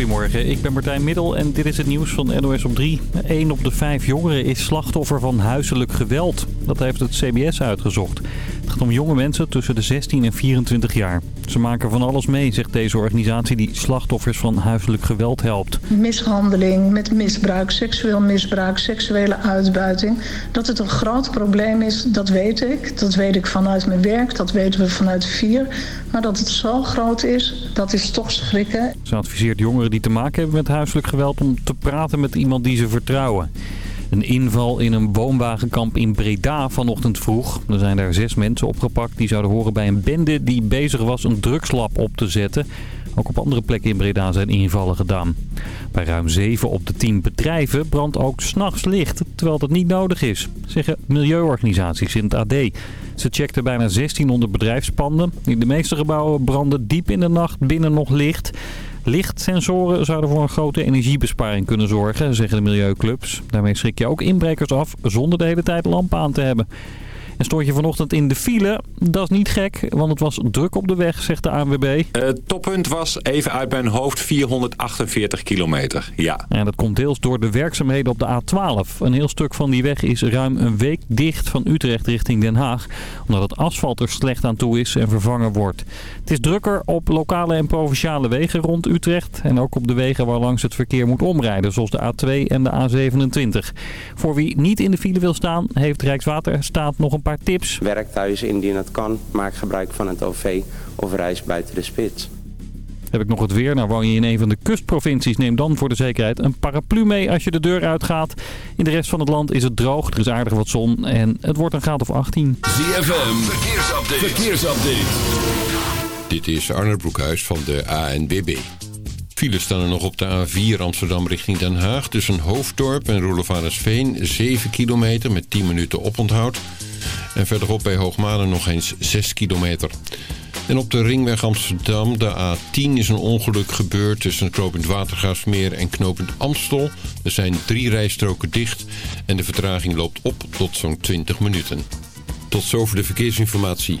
Goedemorgen, ik ben Martijn Middel en dit is het nieuws van NOS op 3. 1 op de 5 jongeren is slachtoffer van huiselijk geweld. Dat heeft het CBS uitgezocht. Het gaat om jonge mensen tussen de 16 en 24 jaar. Ze maken van alles mee, zegt deze organisatie die slachtoffers van huiselijk geweld helpt. Mishandeling, met misbruik, seksueel misbruik, seksuele uitbuiting. Dat het een groot probleem is, dat weet ik. Dat weet ik vanuit mijn werk, dat weten we vanuit vier. Maar dat het zo groot is, dat is toch schrikken. Ze adviseert jongeren die te maken hebben met huiselijk geweld om te praten met iemand die ze vertrouwen. Een inval in een woonwagenkamp in Breda vanochtend vroeg. Er zijn daar zes mensen opgepakt die zouden horen bij een bende die bezig was een drugslab op te zetten. Ook op andere plekken in Breda zijn invallen gedaan. Bij ruim 7 op de 10 bedrijven brandt ook s'nachts licht, terwijl dat niet nodig is, zeggen milieuorganisaties in het AD. Ze checkten bijna 1600 bedrijfspanden. In de meeste gebouwen brandde diep in de nacht binnen nog licht. Lichtsensoren zouden voor een grote energiebesparing kunnen zorgen, zeggen de milieuclubs. Daarmee schrik je ook inbrekers af zonder de hele tijd lampen aan te hebben. En stond je vanochtend in de file? Dat is niet gek, want het was druk op de weg, zegt de ANWB. Het toppunt was even uit mijn hoofd 448 kilometer, ja. En dat komt deels door de werkzaamheden op de A12. Een heel stuk van die weg is ruim een week dicht van Utrecht richting Den Haag. Omdat het asfalt er slecht aan toe is en vervangen wordt. Het is drukker op lokale en provinciale wegen rond Utrecht. En ook op de wegen waar langs het verkeer moet omrijden, zoals de A2 en de A27. Voor wie niet in de file wil staan, heeft Rijkswaterstaat nog een paar tips. Werk thuis indien het kan. Maak gebruik van het OV of reis buiten de spits. Heb ik nog het weer? Nou, woon je in een van de kustprovincies, neem dan voor de zekerheid een paraplu mee als je de deur uitgaat. In de rest van het land is het droog, er is aardig wat zon en het wordt een graad of 18. ZFM, verkeersupdate. verkeersupdate. Dit is Arne Broekhuis van de ANBB. Files staan er nog op de A4 Amsterdam richting Den Haag... tussen Hoofddorp en Roelofarendsveen 7 kilometer met 10 minuten oponthoud... En verderop bij Hoogmalen nog eens 6 kilometer. En op de ringweg Amsterdam, de A10, is een ongeluk gebeurd tussen knooppunt Watergaasmeer en knooppunt Amstel. Er zijn drie rijstroken dicht en de vertraging loopt op tot zo'n 20 minuten. Tot zover de verkeersinformatie.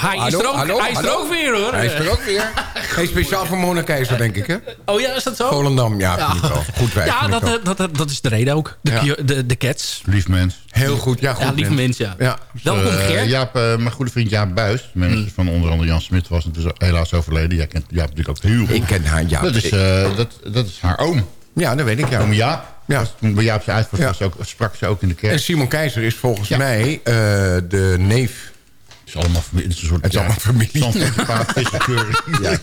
Hij is Hallo, er ook, hallo, hij is er ook weer hoor. Hij is er ook weer. Geen speciaal voor Mona Keizer, denk ik, hè? Oh ja, is dat zo? Volendam, ja, wel. Goed werk. Ja, dat, eh, dat, dat, dat is de reden ook. De, Ja. De, de cats. Lief mens. Heel goed, ja, goed. Ja, lieve mens. mensen, ja. Ja. Welkom, Eh, Ger. Jaap, eh, mijn goede vriend Jaap Buis. Manager van onder andere Jan Smit was het dus helaas overleden. Jij kent Jaap natuurlijk ook heel goed. Ik ken haar, ja. dat, is, eh, dat, dat is haar oom. Ja, dat weet ik, ja. Oom Jaap. Ja. Toen bij Jaap zijn uitvaart Ja. sprak ze ook in de kerk. En Simon Keizer is volgens Ja. mij eh, de neef. Het is allemaal familie. Het is een soort Het is allemaal familie. Ja.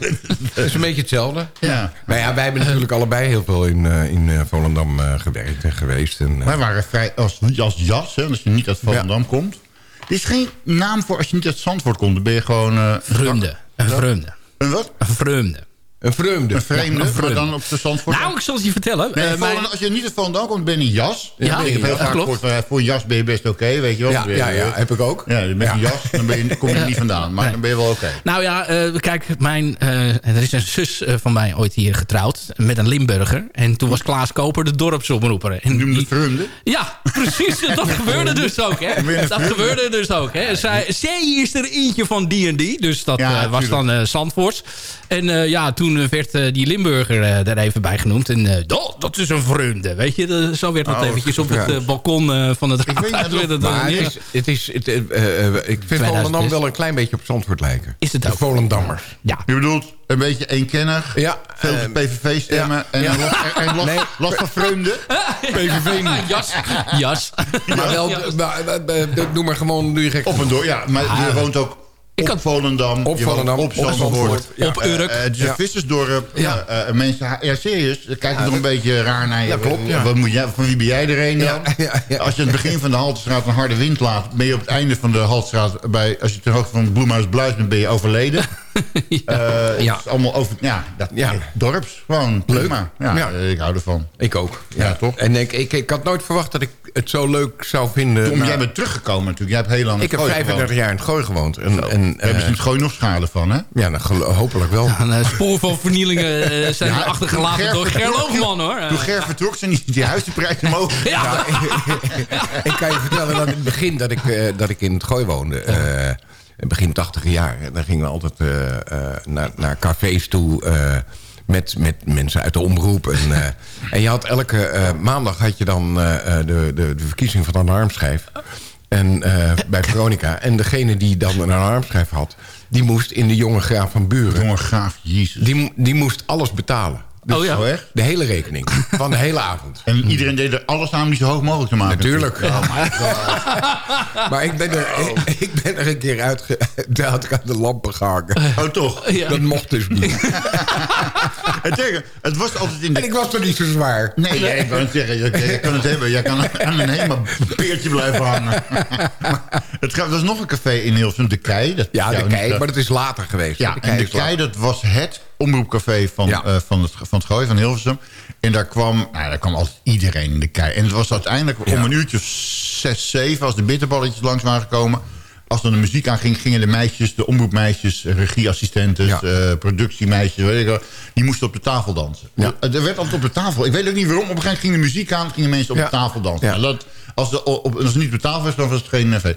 Dat is een beetje hetzelfde. Ja. Nou ja, wij hebben natuurlijk allebei heel veel in, eh, in eh, Volendam eh, gewerkt en geweest. En, eh, Wij waren vrij als, als jas, hè, als je niet uit Volendam komt. Er is geen naam voor als je niet uit Zandvoort komt. Dan ben je gewoon... eh, Vreemde. Een vreemde. Een wat? Een vreemde. Een vreemde. Een vreemde, Ja, een maar dan op de Zandvoort. Nou, ik zal het je vertellen. Nee, Eh, mijn- als je niet uit Volendam komt, ben je een jas. Ja, ik heb heel ja, vaak gehoord, eh, voor een jas ben je best oké, weet je wel. Ja, Dan ja, ja, eh, heb ik ook. Ja, met Ja. een jas dan ben je, kom je er niet vandaan. Maar dan ben je wel oké. Nou ja, eh, kijk, mijn, eh, er is een zus eh, van mij ooit hier getrouwd met een Limburger. En toen was Klaas Koper de dorpsomroeper. En Je noemde die- het vreemde. Ja, precies. Dat gebeurde dus ook, hè. Dat gebeurde dus ook, hè. Zij, zij is er eentje van D&D. Dus dat Ja, eh, was dan eh Zandvoorts. En eh, ja, toen eh, werd eh, die Limburger eh, er even bij genoemd. En eh, dat, dat is een vreemde, weet je. De- zo werd dat Oh, eventjes op het balkon eh, van het raadhuis. het, Maar het is, het is, het, ik vind 2006. Volendam wel een klein beetje op Zandvoort lijken. Is het De ook? Volendammers. Ja. Je bedoelt een beetje eenkennig, Ja, veel eh, PVV stemmen ja, en, ja. los, en los, Nee. los van vreemde. PVV niet. Jas. Jas. Maar wel, maar, noem maar gewoon, je gek. Op en door, ja. Maar je woont ook Ik op had- Volendam. Op Volendam, op Zandvoort. Ja. Op Urk. Eh, het is een Ja. vissersdorp. Ja. Eh, mensen, ja, serieus. Dan kijken toch een beetje raar naar je. Ja, klopt, ja. Wat moet jij, van wie ben jij er een dan? Ja, ja, ja. Als je aan het begin van de Haltestraat een harde wind laat... ben je op het einde van de Haltestraat... Bij, als je ter hoogte van Bloemhuis Bluis bent, ben je overleden. Eh, het Ja. is allemaal over... Ja, dat, Ja. dorps. Gewoon prima. Ja, Ja. eh, ik hou ervan. Ik ook. Ja, toch? En ik, ik, ik had nooit verwacht dat ik het zo leuk zou vinden. Om, Nou, jij bent teruggekomen natuurlijk. Jij hebt heel lang in ik heb het Gooi 35 jaar in het gooi gewoond. En, hebben eh, ze in het Gooi nog schade van, hè? ja, nou, hopelijk wel. Een eh, spoor van vernielingen eh, zijn Ja, achtergelaten Ger door Ger vertrok, Loogman, hoor. Toen Ger vertrok, zijn die, die huizenprijs omhoog. Ja. ik kan je vertellen dat in het begin dat ik, eh, dat ik in het gooi woonde... eh, begin 80 jaar, dan gingen we altijd eh, eh, naar, naar cafés toe... eh, met, met mensen uit de omroep. En, en je had elke maandag had je dan de, de, de verkiezing van de alarmschijf. En, bij Veronica. En degene die dan een alarmschijf had... die moest in de jonge graaf van Buren... Jonge graaf, jezus. Die, die moest alles betalen. Dus Oh ja. Oh? De hele rekening. Van de hele avond. En iedereen deed er alles aan om die zo hoog mogelijk te maken. Natuurlijk. maar ik ben, er, ik, ik ben er een keer uit... had ik aan de lampen gehangen. Oh, toch? Ja. Dat mocht dus niet. Het, tegen, het was altijd in de... En ik was toch niet zo zwaar. Nee, nee, ik wou het zeggen. Je, je kan het hebben. Jij kan aan een helemaal peertje blijven hangen. Het gaat, er was nog een café in Hilversum, De Kei. Dat, Ja, de kei, maar dat is later geweest. Ja, en De is later. Kei, dat was het omroepcafé van, Ja. eh, van, het, van het Gooi, van Hilversum. En daar kwam, nou, daar kwam altijd iedereen in De Kei. En het was uiteindelijk Ja. om een uurtje of zes, zeven... als de bitterballetjes langs waren gekomen... als dan de muziek aanging, gingen de meisjes, de omroepmeisjes... regieassistenten, Ja. eh, productiemeisjes, weet ik wel... die moesten op de tafel dansen. Ja. Er werd altijd op de tafel... Ik weet ook niet waarom. Op een gegeven moment ging de muziek aan... gingen mensen op de tafel dansen. Dat, als, de, op, als het niet op de tafel was, dan was het geen eh. En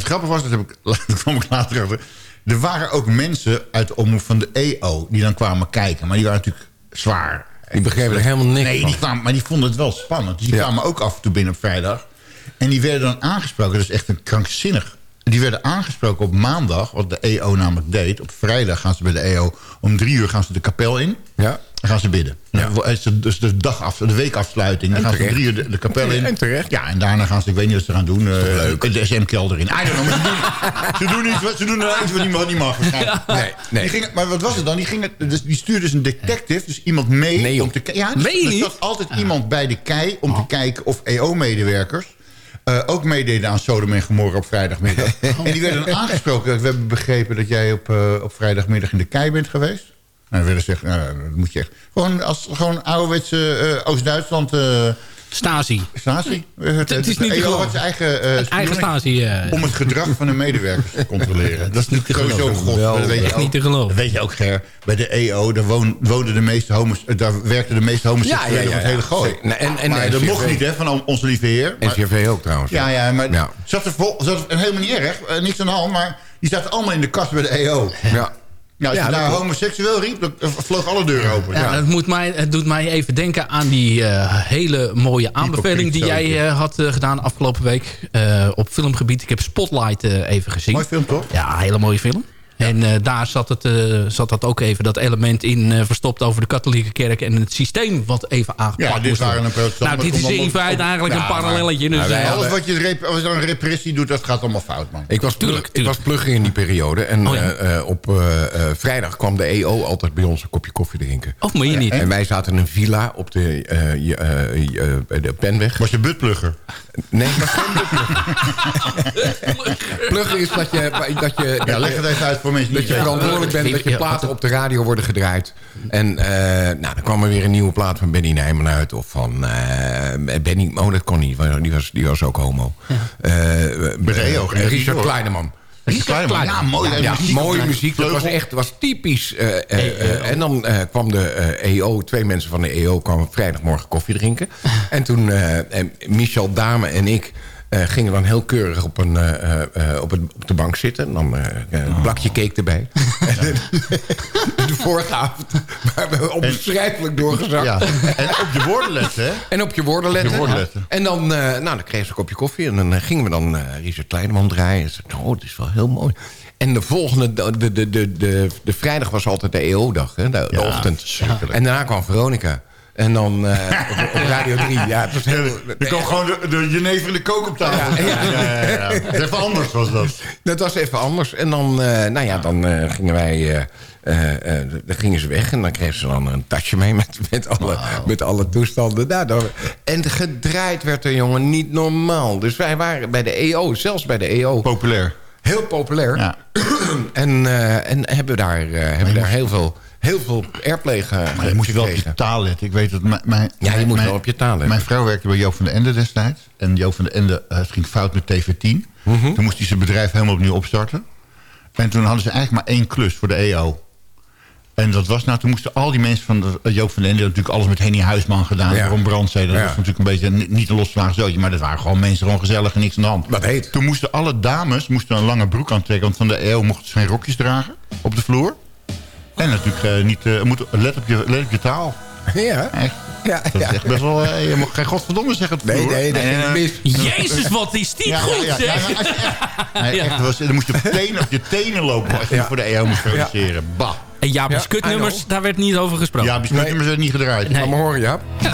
het grappige was, dat heb ik, daar kwam ik later achter... er waren ook mensen uit de omroep van de EO... die dan kwamen kijken. Maar die waren natuurlijk zwaar. Die begrepen er helemaal niks Nee, van. die kwamen, maar die vonden het wel spannend. Dus die Ja. kwamen ook af en toe binnen op vrijdag. En die werden dan aangesproken. Dat is echt een krankzinnig. Die werden aangesproken op maandag, wat de EO namelijk deed. Op vrijdag gaan ze bij de EO... om drie uur gaan ze de kapel in. Ja. Dan gaan ze bidden. Het Dus de, dag af, de weekafsluiting. Dan En gaan ze terecht. drie uur de, de kapel in. En terecht. Ja, en daarna gaan ze, ik weet niet wat ze gaan doen. eh? De SM-kelder in. I don't know, maar ze doen, ze doen iets, wat- ze doen iets wat niet, niet mag. Nee, nee. Die gingen, maar wat was het dan? Die, gingen, dus, die stuurde dus een detective, dus iemand mee. Nee, om te, ki- ja, dus, je er zat altijd iemand bij de kei om te kijken of EO-medewerkers... eh, ook meededen aan Sodom en Gomorra op vrijdagmiddag. En die werden aangesproken. We hebben begrepen dat jij op, eh, op vrijdagmiddag in de kei bent geweest. Nou, ze zeggen, nou, dat moet je echt... Gewoon, als, gewoon ouderwetse eh, Oost-Duitsland... eh Stasi. Stasi. Het, Het is niet zijn eigen, eh, Eigen Stasi. eh, om het gedrag van de medewerkers te controleren. Dat is niet te sowieso geloven. god. Wel, dat weet je ook. niet te geloven. Dat weet je ook, Ger. Bij de EO, daar, woon, woonden de meeste homos, daar werkten de meeste homoseksuelen Ja, ja, ja, van het hele gooi. Nou, en- en maar dat mocht niet, hè, van onze lieve heer. Maar, NCRV ook trouwens. ja, ja, maar Ja. Zat er vol, zat er, en helemaal niet erg, niks aan de hand, maar Die zaten allemaal in de kast bij de EO. Ja. Ja, als je daar homoseksueel riep, dan vloog alle deuren open. Ja, Het, moet mij, het doet mij even denken aan die eh, hele mooie aanbeveling die jij eh, had eh, gedaan afgelopen week eh, op filmgebied. Ik heb Spotlight eh, even gezien. Mooi film, toch? Ja, hele mooie film. En eh, daar zat, het, eh, zat dat ook even, dat element in eh, verstopt over de katholieke kerk... en het systeem wat even aangepakt Ja, dit moest waren worden. een Nou, dit is in feite eigenlijk een parallelletje. Dus, eh, Alles wat je, als je dan repressie doet, dat gaat allemaal fout, man. Ik was, Tuurlijk, ik was plugger in die periode. En Oh ja. eh, eh, op eh, eh, vrijdag kwam de EO altijd bij ons een kopje koffie drinken. of meen je niet? En wij zaten in een villa op de, eh, eh, eh, de Penweg. Was je buttplugger? Nee, het was geen plugger. plugger is dat je, dat je, Ja, leg het even uit voor mensen die dat je verantwoordelijk bent dat je Ja, platen op de radio worden gedraaid. En eh, nou, dan kwam er weer een nieuwe plaat van Benny Nijman uit. Of van eh, Benny... Oh, dat kon niet. want Die was, die was ook homo. Eh, Bij de EO ging eh, Richard. Kleineman. Richard Kleineman. Ja, mooi. hè, Ja, muziek mooie muziek. Dat was echt was typisch. eh, eh, eh, en dan eh, kwam de eh, EO, twee mensen van de EO kwamen vrijdagmorgen koffie drinken. en toen Michel Dame en ik gingen dan heel keurig op, een, eh, eh, op, het, op de bank zitten. Dan eh, een plakje cake erbij. En de vorige avond waren we onbeschrijfelijk doorgezakt. Ja. En op je woorden letten, hè? En op je woorden letten. Op je woorden letten. En dan, eh, nou, dan kreeg ze een kopje koffie. En dan eh, gingen we dan eh Richard Kleineman draaien. En ze zei, oh, het is wel heel mooi. En de volgende, de, de, de, de, vrijdag was altijd de EO-dag, de, ochtend. En daarna kwam Veronica. En dan eh, op, op Radio 3. Ja, het was heel... Er kwam gewoon de, de jenever en de kook op tafel. Ja, ja, ja, Even anders was dat. Dat was even anders. En dan, eh, nou ja, dan eh, gingen wij... dan gingen ze weg en dan kregen ze dan een tasje mee met, met, alle, met alle toestanden. Nou, dan, en gedraaid werd er, jongen, niet normaal. Dus wij waren bij de EO, zelfs bij de EO, Populair. heel populair. Ja. En, en hebben daar, hebben daar heel veel, heel veel airplay Maar je moest wel op je taal letten. Ik weet dat mijn, mijn, Ja, je mijn- moet wel op je taal letten. Mijn vrouw werkte bij Joop van den Ende destijds. En Joop van den Ende, het ging fout met TV10. Mhm. Toen moest hij zijn bedrijf helemaal opnieuw opstarten. En toen hadden ze eigenlijk maar één klus voor de EO. En dat was nou, toen moesten al die mensen van de, eh, Joop van den Ende... natuurlijk alles met Henny Huisman gedaan, Ja. Ron Brandzee. Dat Ja. was natuurlijk een beetje ni- niet een losslagen zootje... maar dat waren gewoon mensen gewoon gezellig en niks aan de hand. Wat heet? Toen moesten alle dames moesten een lange broek aantrekken... want van de EO mochten ze geen rokjes dragen op de vloer. En natuurlijk eh, niet, eh, moet, let, op je, let op je taal. Ja, Echt. ja, Dat ja. is echt best wel... eh, je mag geen godverdomme zeggen Nee, vloer. nee, dat ging eh, mis. Jezus, wat is dit ja, goed, ja, ja, zeg. ja, als je echt, nee, echt, was, dan moest je op, tenen, op je tenen lopen als je Ja. voor de EO moest produceren. Bah. En Jaap Ja, Skutnummers, I know. daar werd niet over gesproken. Ja, biscuitnummers werden niet gedraaid. Nee. Laat me horen, ja.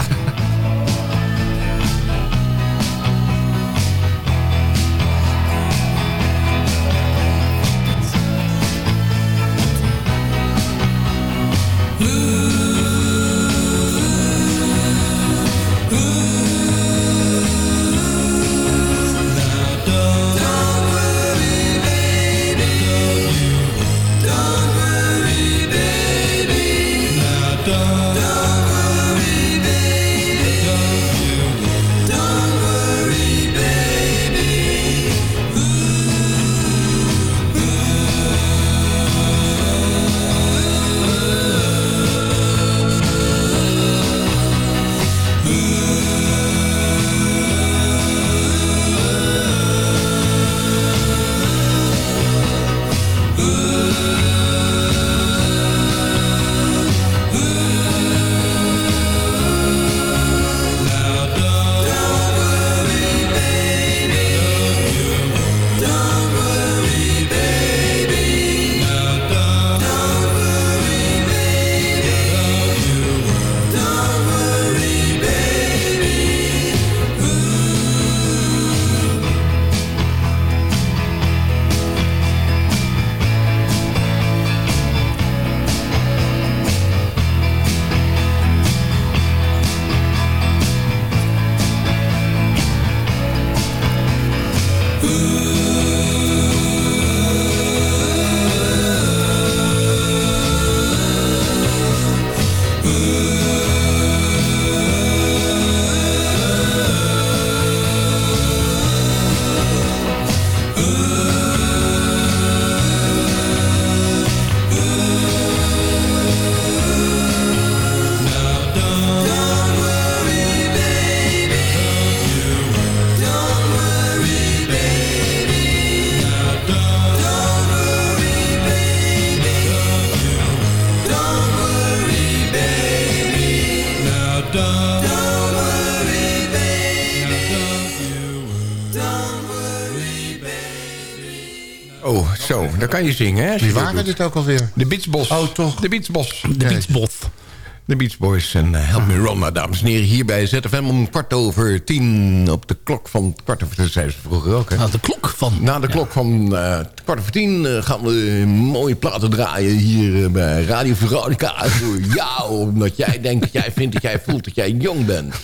kan je zingen, hè? Wie waren dit ook alweer? De Beachbos. Oh, toch? De Beachbos. De Beachbot. De Beach Boys en uh, Help Me Roma, dames en heren. Hier bij ZFM om kwart over tien op de klok van kwart over... Dat zeiden ze vroeger ook, hè? Nou, de klok van... Na de klok van eh, kwart over tien eh, gaan we mooie platen draaien hier eh, bij Radio Veronica. Voor jou, omdat jij denkt dat jij vindt dat jij voelt dat jij jong bent.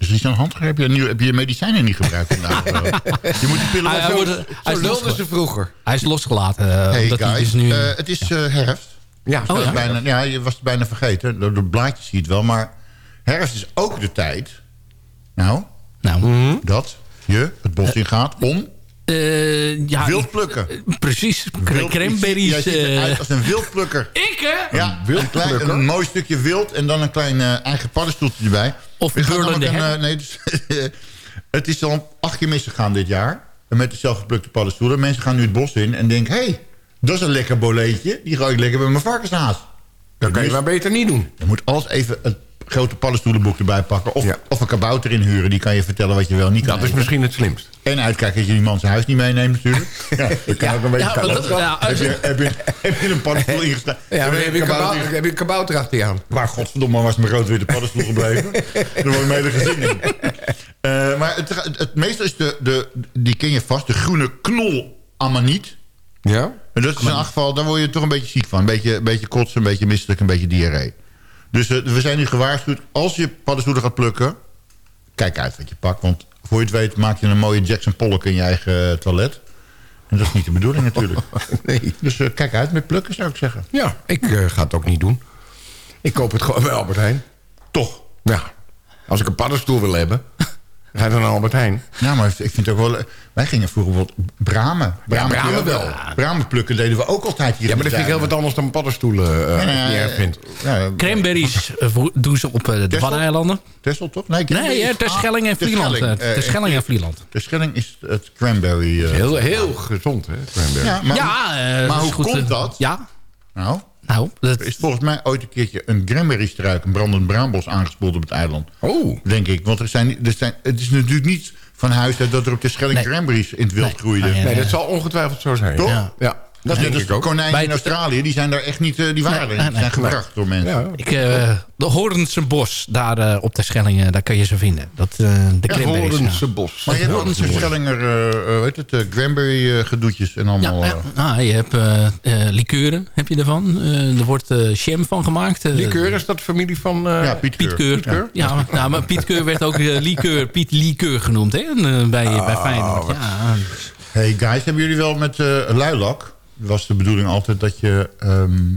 Dus is een handgreep. Heb je, nu, heb je je medicijnen niet gebruikt vandaag? je moet die pillen Hij- zo- hij Zo is ze vroeger. Hij is losgelaten. eh, Hey omdat hij guys, dus nu... eh, het is eh, herfst. Ja, Oh, is ja? Bijna, ja, je was het bijna vergeten. Door de blaadjes zie je het wel. Maar herfst is ook de tijd... Nou, nou, dat je het bos ingaat om eh, ja, wild plukken. precies. Wild- Cranberries. Jij ziet eruit eh, als een wildplukker. ik, hè? Ja, een, klein, een mooi stukje wild en dan een klein eh, eigen paddenstoeltje erbij. Of We een, eh, nee, dus, Het is al acht keer misgegaan dit jaar. Met de zelfgeplukte paddenstoelen. Mensen gaan nu het bos in en denken... hé, hey, dat is een lekker boleetje. Die gooi ik lekker bij mijn varkenshaas. Dat kan je maar beter niet doen. Je moet alles even het grote paddenstoelenboek erbij pakken. Of, Ja. of een kabouter inhuren. Die kan je vertellen wat je wel niet kan Dat is misschien het slimst. En uitkijken dat je die man zijn huis niet meeneemt natuurlijk. Ja, dat kan ook een beetje ja, dat- heb, je, heb, je, heb je een paddenstoel ingestaan? Ja, heb je, een kabouter kabouter, heb je een kabouter achter je aan. Maar godverdomme was mijn rood-witte paddenstoel gebleven. Daar wordt mijn hele gezin in. Eh, maar het, het, het meeste is de, de... Die ken je vast. De groene knol amaniet. Ja? En dat is in geval... Daar word je toch een beetje ziek van. Een beetje, een beetje kotsen, een beetje misselijk, een beetje diarree. Dus eh, we zijn nu gewaarschuwd. Als je paddenstoelen gaat plukken... Kijk uit wat je pakt. Want voor je het weet maak je een mooie Jackson Pollock in je eigen eh, toilet. En dat is niet de bedoeling natuurlijk. Nee. Dus eh, kijk uit met plukken zou ik zeggen. Ja, ik ga het ook niet doen. Ik koop het gewoon bij Albert Heijn. Toch. Ja. Als ik een paddenstoel wil hebben, ga je dan naar Albert Heijn. Ja, maar ik vind het ook wel... Wij gingen vroeger bijvoorbeeld bramen. Bramen, bramen wel. Ja, Bramen plukken deden we ook altijd hier. Ja, maar dat vind ik heel wat anders dan paddenstoelen, eh, erg vind. Ja, Cranberries eh, vo- doen ze op eh, de? Waddeneilanden. Texel toch? Nee, Nee, hè, ter Schelling en Vlieland. Schelling, eh, Ter eh, Schelling en Vlieland. De Schelling is het cranberry. eh, Heel, heel gezond, hè, cranberry. ja, maar, ja, eh, maar hoe goed, komt eh, dat? Ja, Nou, nou, dat, er is volgens mij ooit een keertje een cranberry-struik... een brandend braambos aangespoeld op het eiland. Oh, Denk ik. Want er zijn, er zijn, het is natuurlijk niet van huis uit... dat er op de Schelling Nee. cranberries in het wild Nee. groeiden. Nee, nee, dat zal ongetwijfeld zo zijn. Toch? Ja, ja dat de ook. konijnen Bij in Australië, die zijn daar echt niet... eh, die waren Nee, Die zijn nee. gebracht door mensen. Ja. ik, eh, de Hoornse bos, daar eh, op de Schelling, eh, daar kan je ze vinden. Dat, eh, de ja. Bos. Maar je hebt Horense Schellinger, hoe heet het, cranberry gedoetjes en allemaal... ja. Ah, je hebt likeuren, heb je ervan. Eh, er wordt eh jam van gemaakt. Likeur, is dat familie van... eh, ja, Piet Piet Keur. Keur. Ja, nou, maar Piet Keur werd ook eh, likeur, Piet Likeur genoemd hè, bij, Ah, bij Feyenoord. Ja, Hey guys, hebben jullie wel met eh luilak... was de bedoeling altijd dat je... ehm,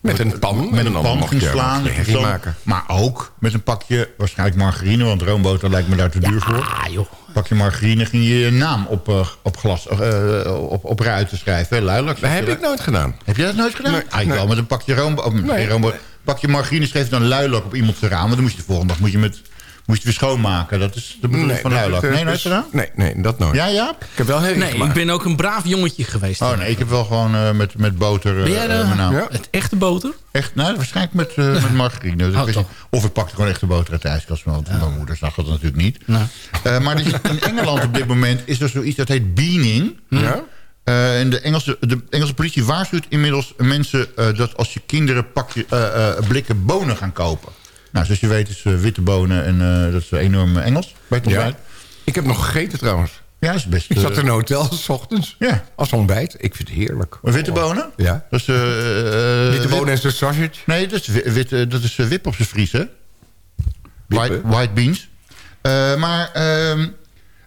Met een pan. met en een pan ging slaan. maken. Maar ook met een pakje, waarschijnlijk margarine... want roomboter lijkt me daar te duur voor. joh. pakje margarine ging je je naam op, eh, op glas, eh, op, op ruiten schrijven. Luilak. Dat heb ik nooit gedaan. Heb jij dat nooit gedaan? Nee, ah, ik nee. wel met een pakje roombo oh, Nee. roombo- pakje margarine schreef je dan luilak op iemand zijn raam. Want dan moest je de volgende dag moet je met, moest je weer schoonmaken. Dat is de bedoeling van luilak. dat- nee, nooit dus- gedaan? Nee, nee, dat nooit. Ja, ja? Ik heb wel herrie Nee, ik ben ook een braaf jongetje geweest. Oh nee, ik heb wel gewoon eh, met, met boter eh, Ben jij de- eh, mijn naam. Ja. Het echte boter? Echt, nou, waarschijnlijk met, eh, met margarine. Dus Oh, niet- of ik pakte gewoon echte boter uit de ijskast. Want mijn moeder zag dat natuurlijk niet. Nou. Eh, maar in Engeland op dit moment is er zoiets dat heet beaning. Ja? Eh, en de Engelse, de Engelse politie waarschuwt inmiddels mensen... eh, dat als je kinderen pakje, eh, eh, blikken bonen gaan kopen. Nou, zoals je weet is eh, witte bonen en eh, dat is enorm Engels bij het ontbijt. Ik heb nog gegeten trouwens. Ja, is best... Ik zat eh, in een hotel s ochtends. Ja. Als ontbijt. Ik vind het heerlijk. Witte bonen? Ja. Dat is... eh, eh, Witte wit- bonen en zo'n sausage. Nee, dat is, wi- wit, eh, dat is eh, wip op zijn Fries, hè? White, white beans. Eh, maar ehm,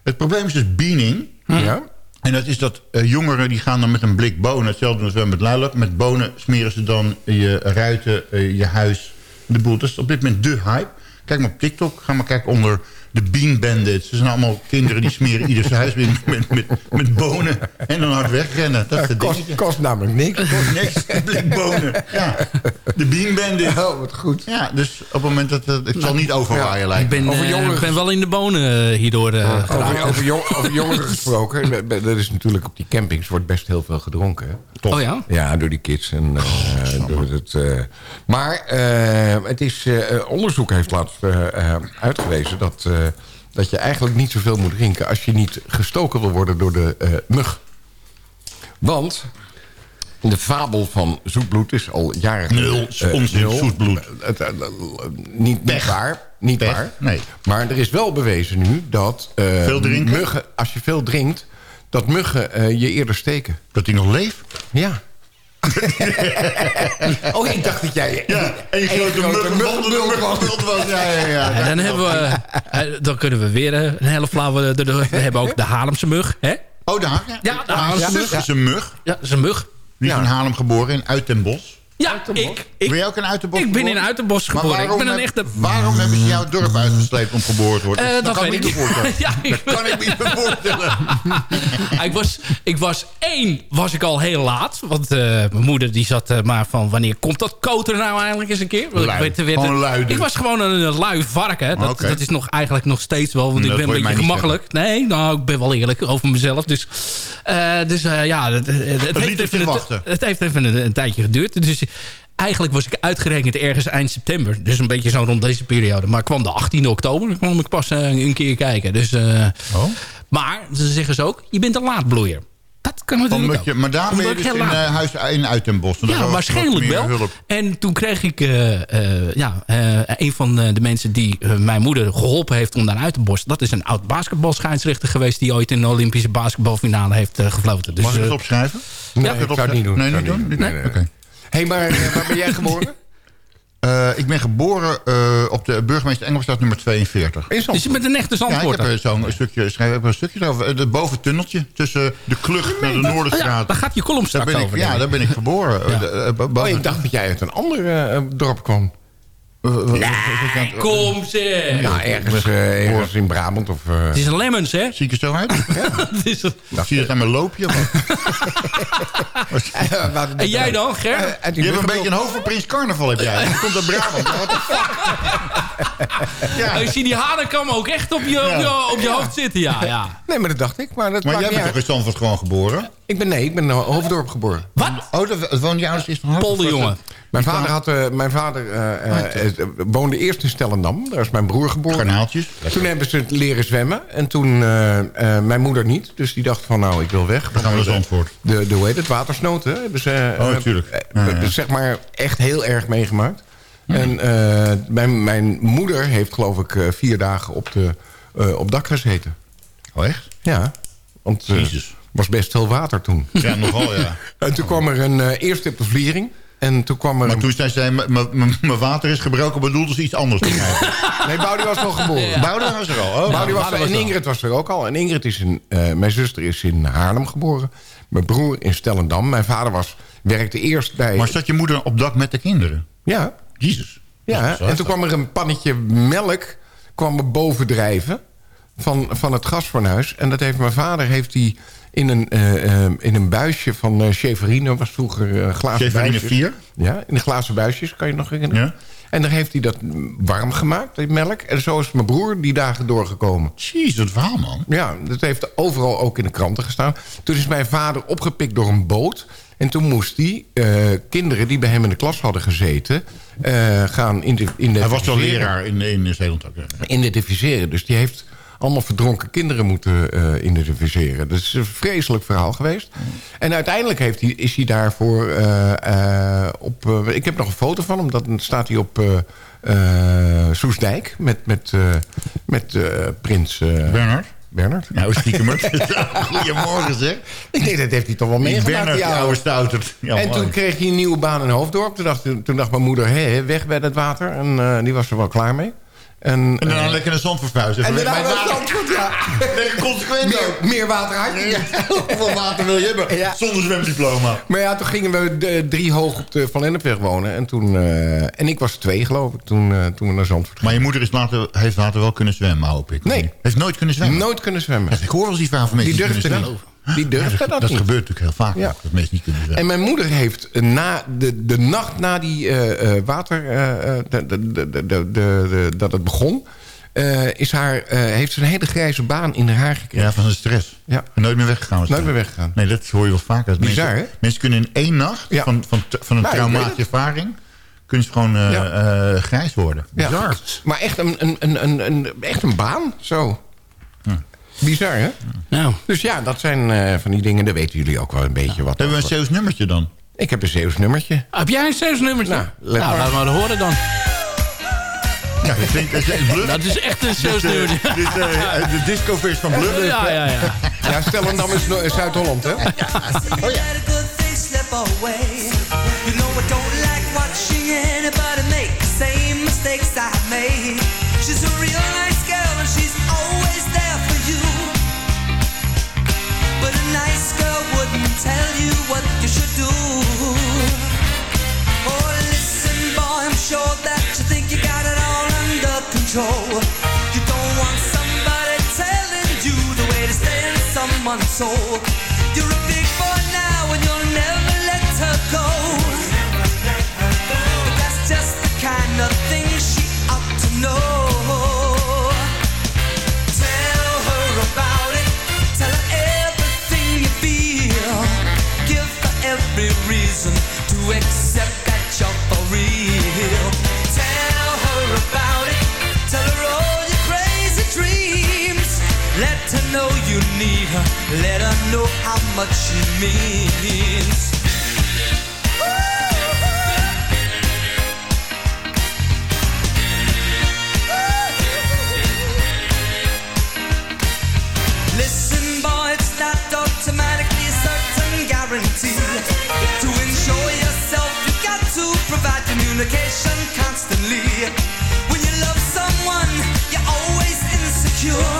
het probleem is dus beaning. Ja? En dat is dat eh, jongeren die gaan dan met een blik bonen... hetzelfde als we met luilak. Met bonen smeren ze dan je ruiten, eh, je huis, de boel. Dat is op dit moment de hype. Kijk maar op TikTok. Ga maar kijken onder de Bean Bandits. Er zijn allemaal kinderen die smeren ieder zijn huis in met, met, met bonen. En dan hard wegrennen. Dat is het Kost, kost namelijk niks. Kost niks. Een blik bonen. Ja. De Bean Bandits. Oh, wat goed. Ja, dus op het moment dat... het het zal niet overwaaien Ik lijken. ben, Over eh, jongeren ik ben wel in de bonen eh, hierdoor eh, Over, over, jong- over jongeren gesproken. Er is natuurlijk op die campings wordt best heel veel gedronken. Hè? Oh ja? Ja, door die kids. En, eh, door het, eh, maar eh, het is, eh, onderzoek heeft laatst eh, eh, uitgewezen... Dat, dat je eigenlijk niet zoveel moet drinken... als je niet gestoken wil worden door de eh, mug. Want de fabel van zoetbloed is al jaren... Nul, eh, onzin, nul. zoetbloed. Eh, eh, eh, niet, niet waar. Niet Pech, waar. nee. Maar er is wel bewezen nu dat... eh, Veel drinken? Muggen, als je veel drinkt, dat muggen eh, je eerder steken. Dat hij nog leeft? Ja. oh, ik dacht dat jij... Ja, één grote muggenbult was. Ja, ja, ja. En dan, hebben we, eh, dan kunnen we weer eh, een hele flauwe... de- We hebben ook de Haarlemse mug. Hè? Oh, daar. Ja, de Haarlemse mug. is een mug. Ja, dat is een mug. Die is in Haarlem geboren, in Uitenbos. Ja, ik, ik, Ben jij ook in Uitenbos ik ben in geboren? Uitenbos Maar geboren. Ik waarom ben een echte... Waarom hebben ze jouw dorp uitgesleept om geboren te worden? Eh, dat kan weet ik ik niet voorstellen. ja, ik, Dat kan ik me niet voorstellen. ik, was, ik was één, was ik al heel laat. Want eh, mijn moeder die zat eh, maar van... wanneer komt dat koter nou eigenlijk eens een keer? Want Lui. Ik, weet, weet, Gewoon lui dus. ik was gewoon een, een lui varken. Dat, dat is nog eigenlijk nog steeds wel. Want Dat ik ben een je beetje gemakkelijk. Nee, nou, ik ben wel eerlijk over mezelf. Dus, eh, dus ja, het, het, het heeft even het heeft even een, een tijdje geduurd. Dus eigenlijk was ik uitgerekend ergens eind september. Dus een beetje zo rond deze periode. Maar kwam de 18 oktober. Dan kwam ik pas eh, een keer kijken. Dus, eh, Oh. Maar ze zeggen ze ook, je bent een laatbloeier. Dat kan natuurlijk Omdat ook. je, maar daar ben je ik dus in eh, huis in Uitenbos. En daar ja, waarschijnlijk wel. hulp. En toen kreeg ik eh, eh, ja, eh, een van de mensen die mijn moeder geholpen heeft om daar uit te borsten. Dat is een oud basketbalscheidsrechter geweest die ooit in de Olympische basketbalfinale heeft eh, gefloten. Dus, Mag ik het opschrijven? Nee, Mag ik zou het niet doen. Nee, Ik niet doen? Nee, nee, Oké. Hey, maar eh, waar ben jij geboren? Eh, ik ben geboren eh, op de burgemeester Engelstraat nummer 42. In dus je Zandvoort. bent een echte Ja, ik heb zo'n stukje, schrijf ik een stukje over. Het boventunneltje tussen de klucht naar de Oh ja, Noorderstraat. daar gaat je column daar straks ben ik, over. ja, daar ben ik geboren. Ja. Oh, ik dacht dat jij uit een ander dorp kwam. Eh, wat- wat- wat- Nee, kom zeg. Nou, ergens, eh, ergens in Brabant of... eh, Het is een lemons, hè? Zie ik er zo uit? Het is een- Zie je het aan mijn loopje? En jij dan, Ger? uit Je hebt een beetje een hoofd van Prins Carnaval, heb jij. Je komt uit Brabant. Ja. Ik zie die hanenkam ook echt op je, op je, op je hoofd zitten, ja. ja. Nee, maar dat dacht ik. Maar dat Maar jij bent toch in Zandvoort gewoon geboren? Ik ben, nee, ik ben in Hoofddorp geboren. Wat? Oh, dat, dat wonen je ouders eerst van Polder, jongen. Mijn vader, had, eh, mijn vader eh, eh, woonde eerst in Stellendam. Daar is mijn broer geboren. Garnaaltjes. Toen hebben ze het leren zwemmen. En toen eh, eh, mijn moeder niet. Dus die dacht van nou, ik wil weg. Dan gaan we naar Zandvoort. De, de, hoe heet het, watersnood, hè? Hebben ze, Oh, eh, natuurlijk. eh, Ja, ja. dus zeg maar echt heel erg meegemaakt. En eh, mijn, mijn moeder heeft geloof ik eh, vier dagen op, de, eh, op dak gezeten. Oh, echt? Ja, want Jezus. Was best veel water toen. Ja, nogal, ja. En toen kwam er een eh eerst op de vliering. En toen kwam er Maar toen zei zij, "M- m- m- mijn water is gebroken, bedoelde ze iets anders. Nee, Boudie was nog geboren. Bouden was er al. Oh, was er, en al. Ingrid was er ook al. En Ingrid is in... eh, mijn zuster is in Haarlem geboren. Mijn broer in Stellendam. Mijn vader was, werkte eerst bij... Maar zat je moeder op dak met de kinderen? ja, Jezus. ja. En toen kwam er een pannetje melk kwam er boven drijven van, van het gasfornuis. En dat heeft mijn vader heeft die in een, eh, eh, in een buisje van uh, was vroeger glazen Cheverine buisjes. 4? Ja, in de glazen buisjes, kan je nog herinneren? Ja. En dan heeft hij dat warm gemaakt, die melk. En zo is mijn broer die dagen doorgekomen. Jezus, wat verhaal, man. Ja, dat heeft overal ook in de kranten gestaan. Toen is mijn vader opgepikt door een boot. En toen moest hij kinderen die bij hem in de klas hadden gezeten... gaan in de, in de Hij was wel leraar in, in Zeeland ook. ja. identificeren. Dus die heeft allemaal verdronken kinderen moeten eh, identificeren. Dat is een vreselijk verhaal geweest. En uiteindelijk heeft hij, is hij daarvoor eh, eh, op... ik heb nog een foto van hem. Dan staat hij op Soesdijk met, met, met prins... Bernard? Bernard. Nou, stiekem. Goedemorgen, zeg. Ik denk, dat heeft hij toch wel meegemaakt. Bernard, die oude. Ja, En toen kreeg hij een nieuwe baan in Hoofddorp. Toen dacht, toen dacht mijn moeder, hé, weg bij het water. En die was er wel klaar mee. En, En daarna eh, lekker naar Zandvoort verhuizen. en daarna water. Zandvoort, ja. Lekker consequent meer, meer water je. Hoeveel water wil je hebben? Ja. Zonder zwemdiploma. Maar ja, toen gingen we de, drie hoog op de Van Lennepweg wonen. En, toen, eh, en ik was twee, geloof ik, toen, eh, toen we naar Zandvoort Maar je moeder is later, heeft later wel kunnen zwemmen, hoop ik. Nee. Heeft nooit kunnen zwemmen? Nooit kunnen zwemmen. Ik hoor wel eens die verhaal van mensen Die die, durfde niet. Die durfde Ja, dat, dat niet. gebeurt natuurlijk heel vaak. Ja. ook, Dat mensen niet kunnen. En mijn moeder heeft na de, de nacht na die eh, eh, water... eh, eh, de, de, de, de, de, de- dat het begon... eh, is haar, eh, heeft ze een hele grijze baan in haar gekregen. Ja, van de stress. Ja. En nooit meer weggegaan. Nooit meer weggegaan. Nee, dat hoor je wel vaker. Bizar, mensen, hè? mensen kunnen in één nacht van, van, van een Nou, traumatische ervaring... kunnen ze gewoon eh, Ja. eh, grijs worden. Ja. Bizar. Maar echt een, een, een, een, een, echt een baan, zo. Bizar, hè? Nou. Dus ja, dat zijn eh, van die dingen, daar weten jullie ook wel een beetje wat Hebben we een. Zeeuws nummertje dan? Ik heb een Zeeuws nummertje. Heb jij een Zeeuws-nummertje? Nou, Nou, let maar. laat maar horen dan. Ja, ik denk dat is Bluff. Dat is echt een Dit, eh, Zeeuws-nummertje. dit, eh, de discovis van Bluff. Ja, ja, ja. Ja, Stellendam is no- Zuid-Holland, hè? Oh ja. Someone's soul. Let her know how much she means. Listen, boy, it's not automatically a certain guarantee. To yourself, you got to provide communication constantly. When you love someone, you're always insecure.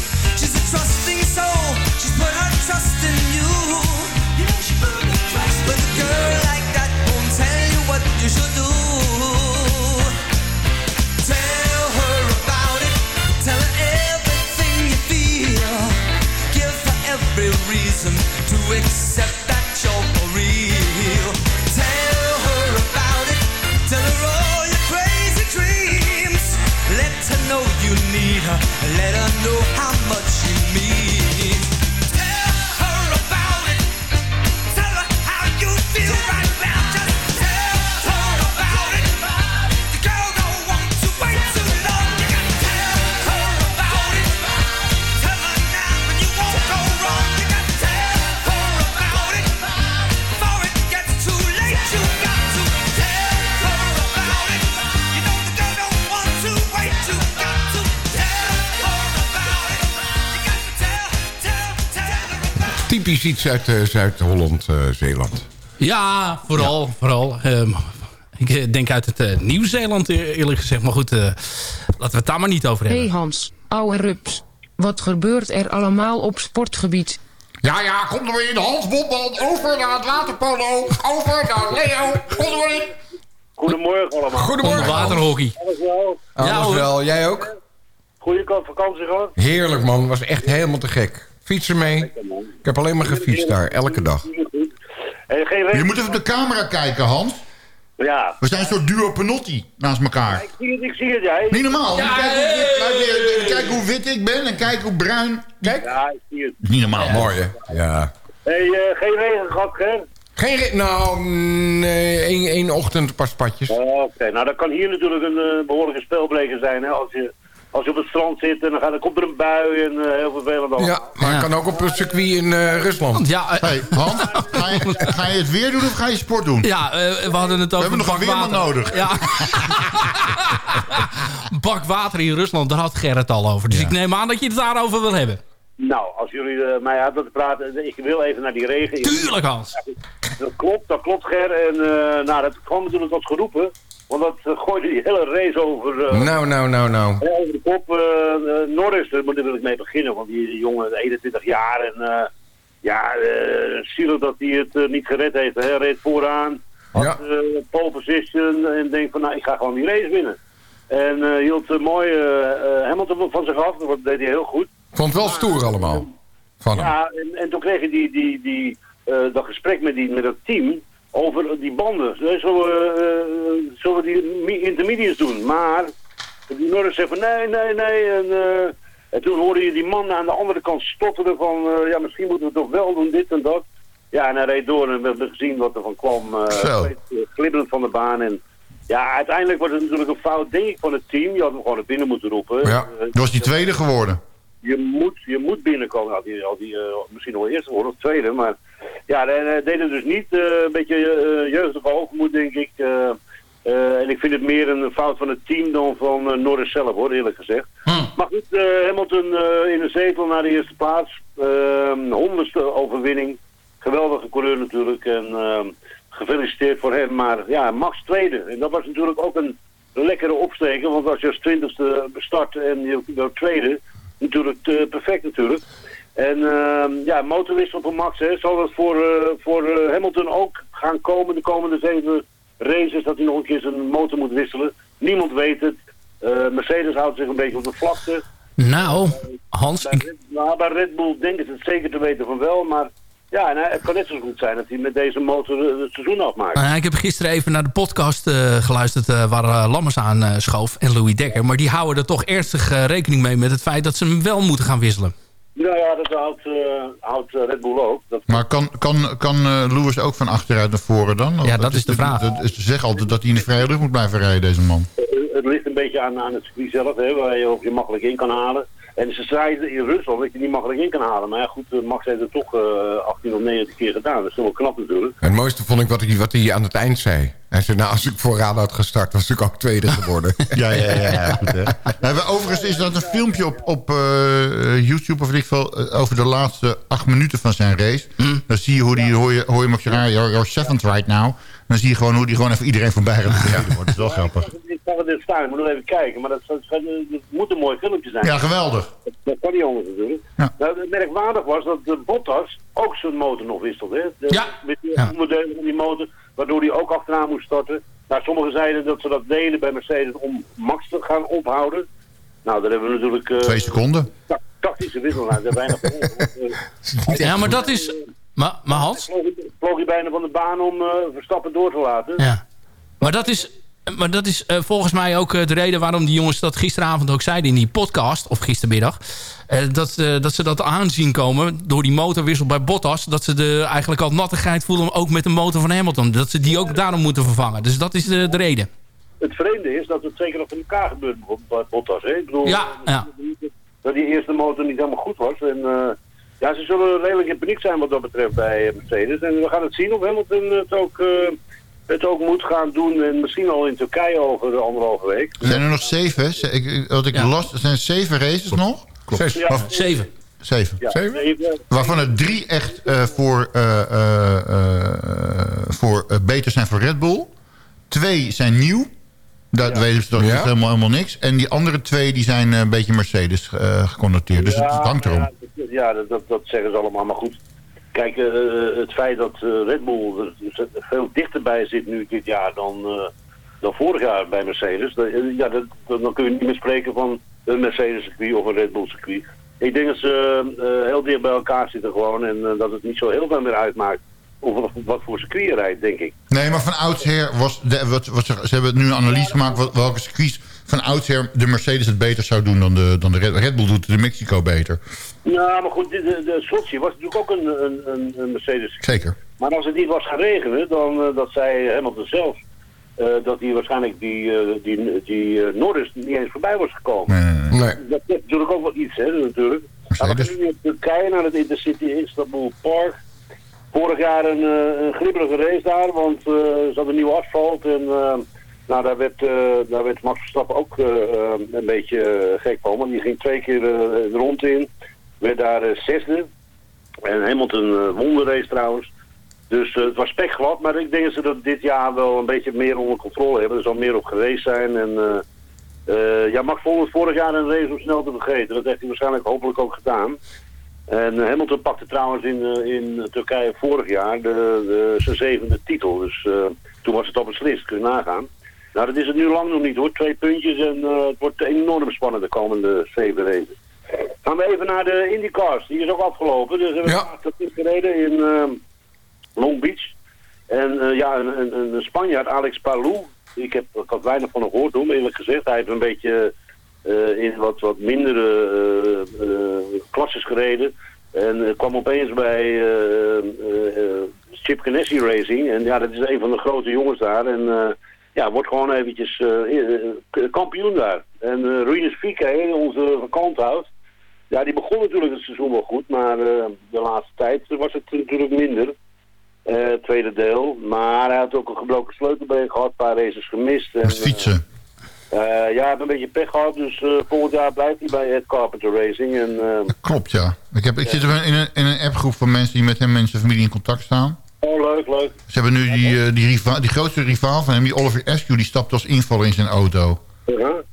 Typisch iets uit eh, Zuid-Holland, eh, Zeeland. Ja, vooral. vooral Ehm, ik eh, denk uit het eh, Nieuw-Zeeland eerlijk gezegd. Maar goed, eh, laten we het daar maar niet over hebben. hey Hans, ouwe rups. Wat gebeurt er allemaal op sportgebied? Ja, ja, kom er weer in de Hansbotman. Over naar het waterpolo. Over naar Leo. Kom er weer in. Goedemorgen allemaal. Goedemorgen. Waterhockey. Alles wel? Alles hoor. wel. Jij ook? Goeie kant vakantie gehad? Heerlijk, man. Was echt helemaal te gek. Fietsen mee. Ik heb alleen maar gefietst daar, elke dag. En geen Je regen? moet even op de camera kijken, Hans. Ja. We zijn een soort duo Panotti naast elkaar. Ik zie het, ik zie het, jij. Niet normaal. Ja, kijk, hoe wit, hey. kijk, kijk hoe wit ik ben en kijk hoe bruin. Kijk. Ja, ik zie het. Niet normaal. Mooi, hè? Ja. Hey, eh, geen regen gehad, hè? Geen re- Nou, nee, één, één ochtend pas patjes. Oh, Oké, nou dat kan hier natuurlijk een eh, behoorlijke spelbreker zijn, hè? Als je, als je op het strand zit en dan, gaat, dan komt er een bui en eh, heel vervelend allemaal. Ja, maar het kan ook op een circuit in eh, Rusland. Ja, eh, Hey, Hans, ga je, ga je het weer doen of ga je sport doen? ja eh, we hadden het over hebben nog een weerman water. nodig. Ja. bak water in Rusland, daar had Gerrit al over. Dus ik neem aan dat je het daarover wil hebben. Nou, als jullie eh, mij uit willen praten, ik wil even naar die regen. Tuurlijk, Hans. Dat klopt, dat klopt, Ger. En eh, nou, dat kwam natuurlijk wat geroepen. Want dat eh, gooide die hele race over, eh, Nou, nou, nou, nou. over de kop. eh, Norris, daar wil ik mee beginnen. Want die jongen, 21 jaar. En ja, zielig dat hij het niet gered heeft. Hij reed vooraan. Had Ja. pole position. En denkt van, nou, ik ga gewoon die race winnen. En hield mooi Hamilton van zich af. Dat deed hij heel goed. Vond het wel stoer allemaal. Van hem. Ja, en, en toen kreeg je die, die, die, dat gesprek met, die, met het team over die banden. Zullen we, eh, zullen we die intermediates doen? Maar die Norris zei van nee, nee, nee. En, eh, en toen hoorde je die man aan de andere kant stotteren van... eh, ja, misschien moeten we toch wel doen, dit en dat. Ja, en hij reed door en we hebben gezien wat er van kwam. eh, eh, glibberend van de baan. En ja, uiteindelijk was het natuurlijk een fout, denk ik, van het team. Je had hem gewoon naar binnen moeten roepen. Ja, Eh, dat was die tweede geworden. je moet, je moet binnenkomen. Hij, had hij eh, misschien wel eerste worden of tweede. Maar ja, deed het dus niet. eh, een beetje eh, jeugdige hoogmoed, denk ik. eh, eh, en ik vind het meer een fout van het team dan van eh, Norris zelf, hoor, eerlijk gezegd. Maar goed, eh, Hamilton eh, in de zetel naar de eerste plaats. Eh, honderdste overwinning. Geweldige coureur natuurlijk. En eh, gefeliciteerd voor hem. Maar ja, Max tweede. En dat was natuurlijk ook een lekkere opsteken. Want als je als twintigste start en je wordt tweede, natuurlijk eh, perfect natuurlijk. En ehm, ja, motorwissel voor Max, hè. zal dat voor, eh, voor eh, Hamilton ook gaan komen de komende zeven races, dat hij nog een keer zijn motor moet wisselen. Niemand weet het. Eh, Mercedes houdt zich een beetje op de vlakte. Nou, Hans, Bij Red, nou, bij Red Bull denken ze het zeker te weten van wel, maar ja, en het kan net zo goed zijn dat hij met deze motor het seizoen afmaakt. Ja, ik heb gisteren even naar de podcast geluisterd... eh, waar Lammers aan schoof en Louis Dekker. Maar die houden er toch ernstig rekening mee met het feit... dat ze hem wel moeten gaan wisselen. Nou ja, dat houdt, eh, houdt eh, Red Bull ook. Dat, Maar kan, kan, kan eh, Lewis ook van achteruit naar voren dan? Ja, dat is de vraag. Dat is, ze zeggen altijd dat hij in de vrije lucht moet blijven rijden, deze man. Het ligt een beetje aan, aan het circuit zelf, hè, waar je ook je makkelijk in kan halen. En ze zeiden in Rusland dat je niet makkelijk in kan halen. Maar ja, goed, eh, Max heeft het toch eh 18 of 19 keer gedaan. Dat is toch wel knap natuurlijk. Het mooiste vond ik wat hij, wat hij aan het eind zei. Hij zei, nou, als ik vooraan had gestart, was ik ook tweede geworden. Ja, ja, ja, ja, goed hè. Nou, we- overigens is dat een filmpje op, op eh, YouTube of ik veel, eh, over de laatste acht minuten van zijn race. Dan zie je hoe die, hoor je, hoor je hem op je raar, you're, you're seventh right now. Dan zie je gewoon hoe die gewoon even iedereen voorbij gaat. Ja. wordt. Dat is wel grappig. Ik zag het staan, ik moet nog even kijken. Maar dat, dat, dat- dat moet een mooi filmpje zijn. Ja, geweldig. Dat, dat kan niet anders natuurlijk. Ja. Nou, het merkwaardig was dat de Bottas ook zijn motor nog wisselde. Hè? De- Ja. Met die Ja. onderdelen van die motor, waardoor hij ook achteraan moest starten. Nou, sommigen zeiden dat ze dat deden bij Mercedes om Max te gaan ophouden. Nou, daar hebben we natuurlijk... eh, Twee seconden. ta- tactische wissel. Daar weinig eh, Ja, maar dat is... Maar, maar Hans, vloog hij bijna van de baan om eh, Verstappen door te laten. Ja. Maar dat is, maar dat is eh, volgens mij ook eh, de reden waarom die jongens dat gisteravond ook zeiden in die podcast, of gistermiddag. dat, dat ze dat aanzien komen door die motorwissel bij Bottas. Dat ze de, eigenlijk al nattigheid voelen, ook met de motor van Hamilton. Dat ze die ook daarom moeten vervangen. Dus dat is de, de reden. Het vreemde is dat het zeker nog van elkaar gebeurt bij Bottas. Hè? Ik bedoel, Ja, ja. dat die eerste motor niet helemaal goed was. En ja, ze zullen redelijk in paniek zijn wat dat betreft bij eh, Mercedes. En we gaan het zien of Hamilton het ook, eh, het ook moet gaan doen. En misschien al in Turkije over de anderhalve week. Er zijn er nog zeven. ik- Wat ik Ja. las, er zijn zeven races nog. Zes. Ja, Zeven. Zeven. ja, Zeven? zeven. Waarvan er drie echt eh, voor, eh, eh, eh, voor eh, beter zijn voor Red Bull. Twee zijn nieuw. Daar weten ze toch helemaal, helemaal niks. En die andere twee die zijn eh, een beetje Mercedes eh geconnoteerd. Dus het hangt erom. Ja, dat- dat, zeggen ze allemaal. Maar goed, kijk, eh, het feit dat eh, Red Bull er er veel dichterbij zit nu dit jaar dan, eh, dan vorig jaar bij Mercedes. dat- eh, ja, dan kun je niet meer spreken van een Mercedes circuit of een Red Bull circuit. Ik denk dat ze eh, heel dicht bij elkaar zitten gewoon en eh, dat het niet zo heel veel meer uitmaakt of wat, voor circuit je rijdt, denk ik. Nee, maar van oudsher was... De, wat, wat, ze, ze hebben nu een analyse gemaakt... Wat, welke circuits van oudsher de Mercedes het beter zou doen dan de, dan de Red, Red Bull doet de Mexico beter. Nou, maar goed, de, de, de Sochi was natuurlijk ook een, een, een, Mercedes Zeker. Maar als het niet was gaan regenen, dan eh, dat zei Hamilton zelf... eh, dat hij waarschijnlijk die, eh, die, die Norris niet eens voorbij was gekomen. Nee, nee. Dat is natuurlijk ook wel iets, hè, natuurlijk. Maar we Mercedes. gaan nu naar Turkije, naar het Intercity Istanbul Park. Vorig jaar een, een gribbelige race daar, want eh, ze hadden nieuw asfalt. En eh, nou, daar, werd, eh, daar werd Max Verstappen ook eh, eh, een beetje gek van. Want die ging twee keer rond in. Werd daar zesde. En Hamilton won de race trouwens. Dus het was spekglad, maar ik denk dat ze dat dit jaar wel een beetje meer onder controle hebben. Er zal meer op geweest zijn. En, ja, Max het vorig jaar een race om snel te vergeten. Dat heeft hij waarschijnlijk hopelijk ook gedaan. En Hamilton pakte trouwens in, in Turkije vorig jaar de, de, zijn zevende titel. Dus toen was het al beslist, kun je nagaan. Nou, dat is het nu lang nog niet hoor. Twee puntjes en eh, het wordt enorm spannend de komende zeven races. Gaan we even naar de IndyCars. Die is ook afgelopen. Dus we hebben Ja. gereden in eh, Long Beach. En eh, ja, een, een, een Spanjaard, Alex Palou. Ik, heb, ik had weinig van hem gehoord toen, eerlijk gezegd. Hij heeft een beetje eh, in wat, wat mindere klasses gereden. En kwam opeens bij Chip Ganassi Racing. En ja, dat is een van de grote jongens daar. En ja, wordt gewoon eventjes eh, eh, kampioen daar. En uh, Ruinus Fieke, onze vakanthout, ja, die begon natuurlijk het seizoen wel goed. Maar eh, de laatste tijd was het natuurlijk minder. Eh, tweede deel. Maar hij had ook een gebroken sleutelbeen gehad, een paar races gemist. En, fietsen. eh, ja, hij heeft een beetje pech gehad, dus eh, volgend jaar blijft hij bij Ed Carpenter Racing. En, eh, Klopt, ja. Ik, heb, ik zit in een, in een appgroep van mensen die met hem en zijn familie in contact staan. Oh, leuk, leuk. Ze hebben nu die, eh, die, riva- die grootste rivaal van hem, die Oliver Askew, die stapt als invaller in zijn auto.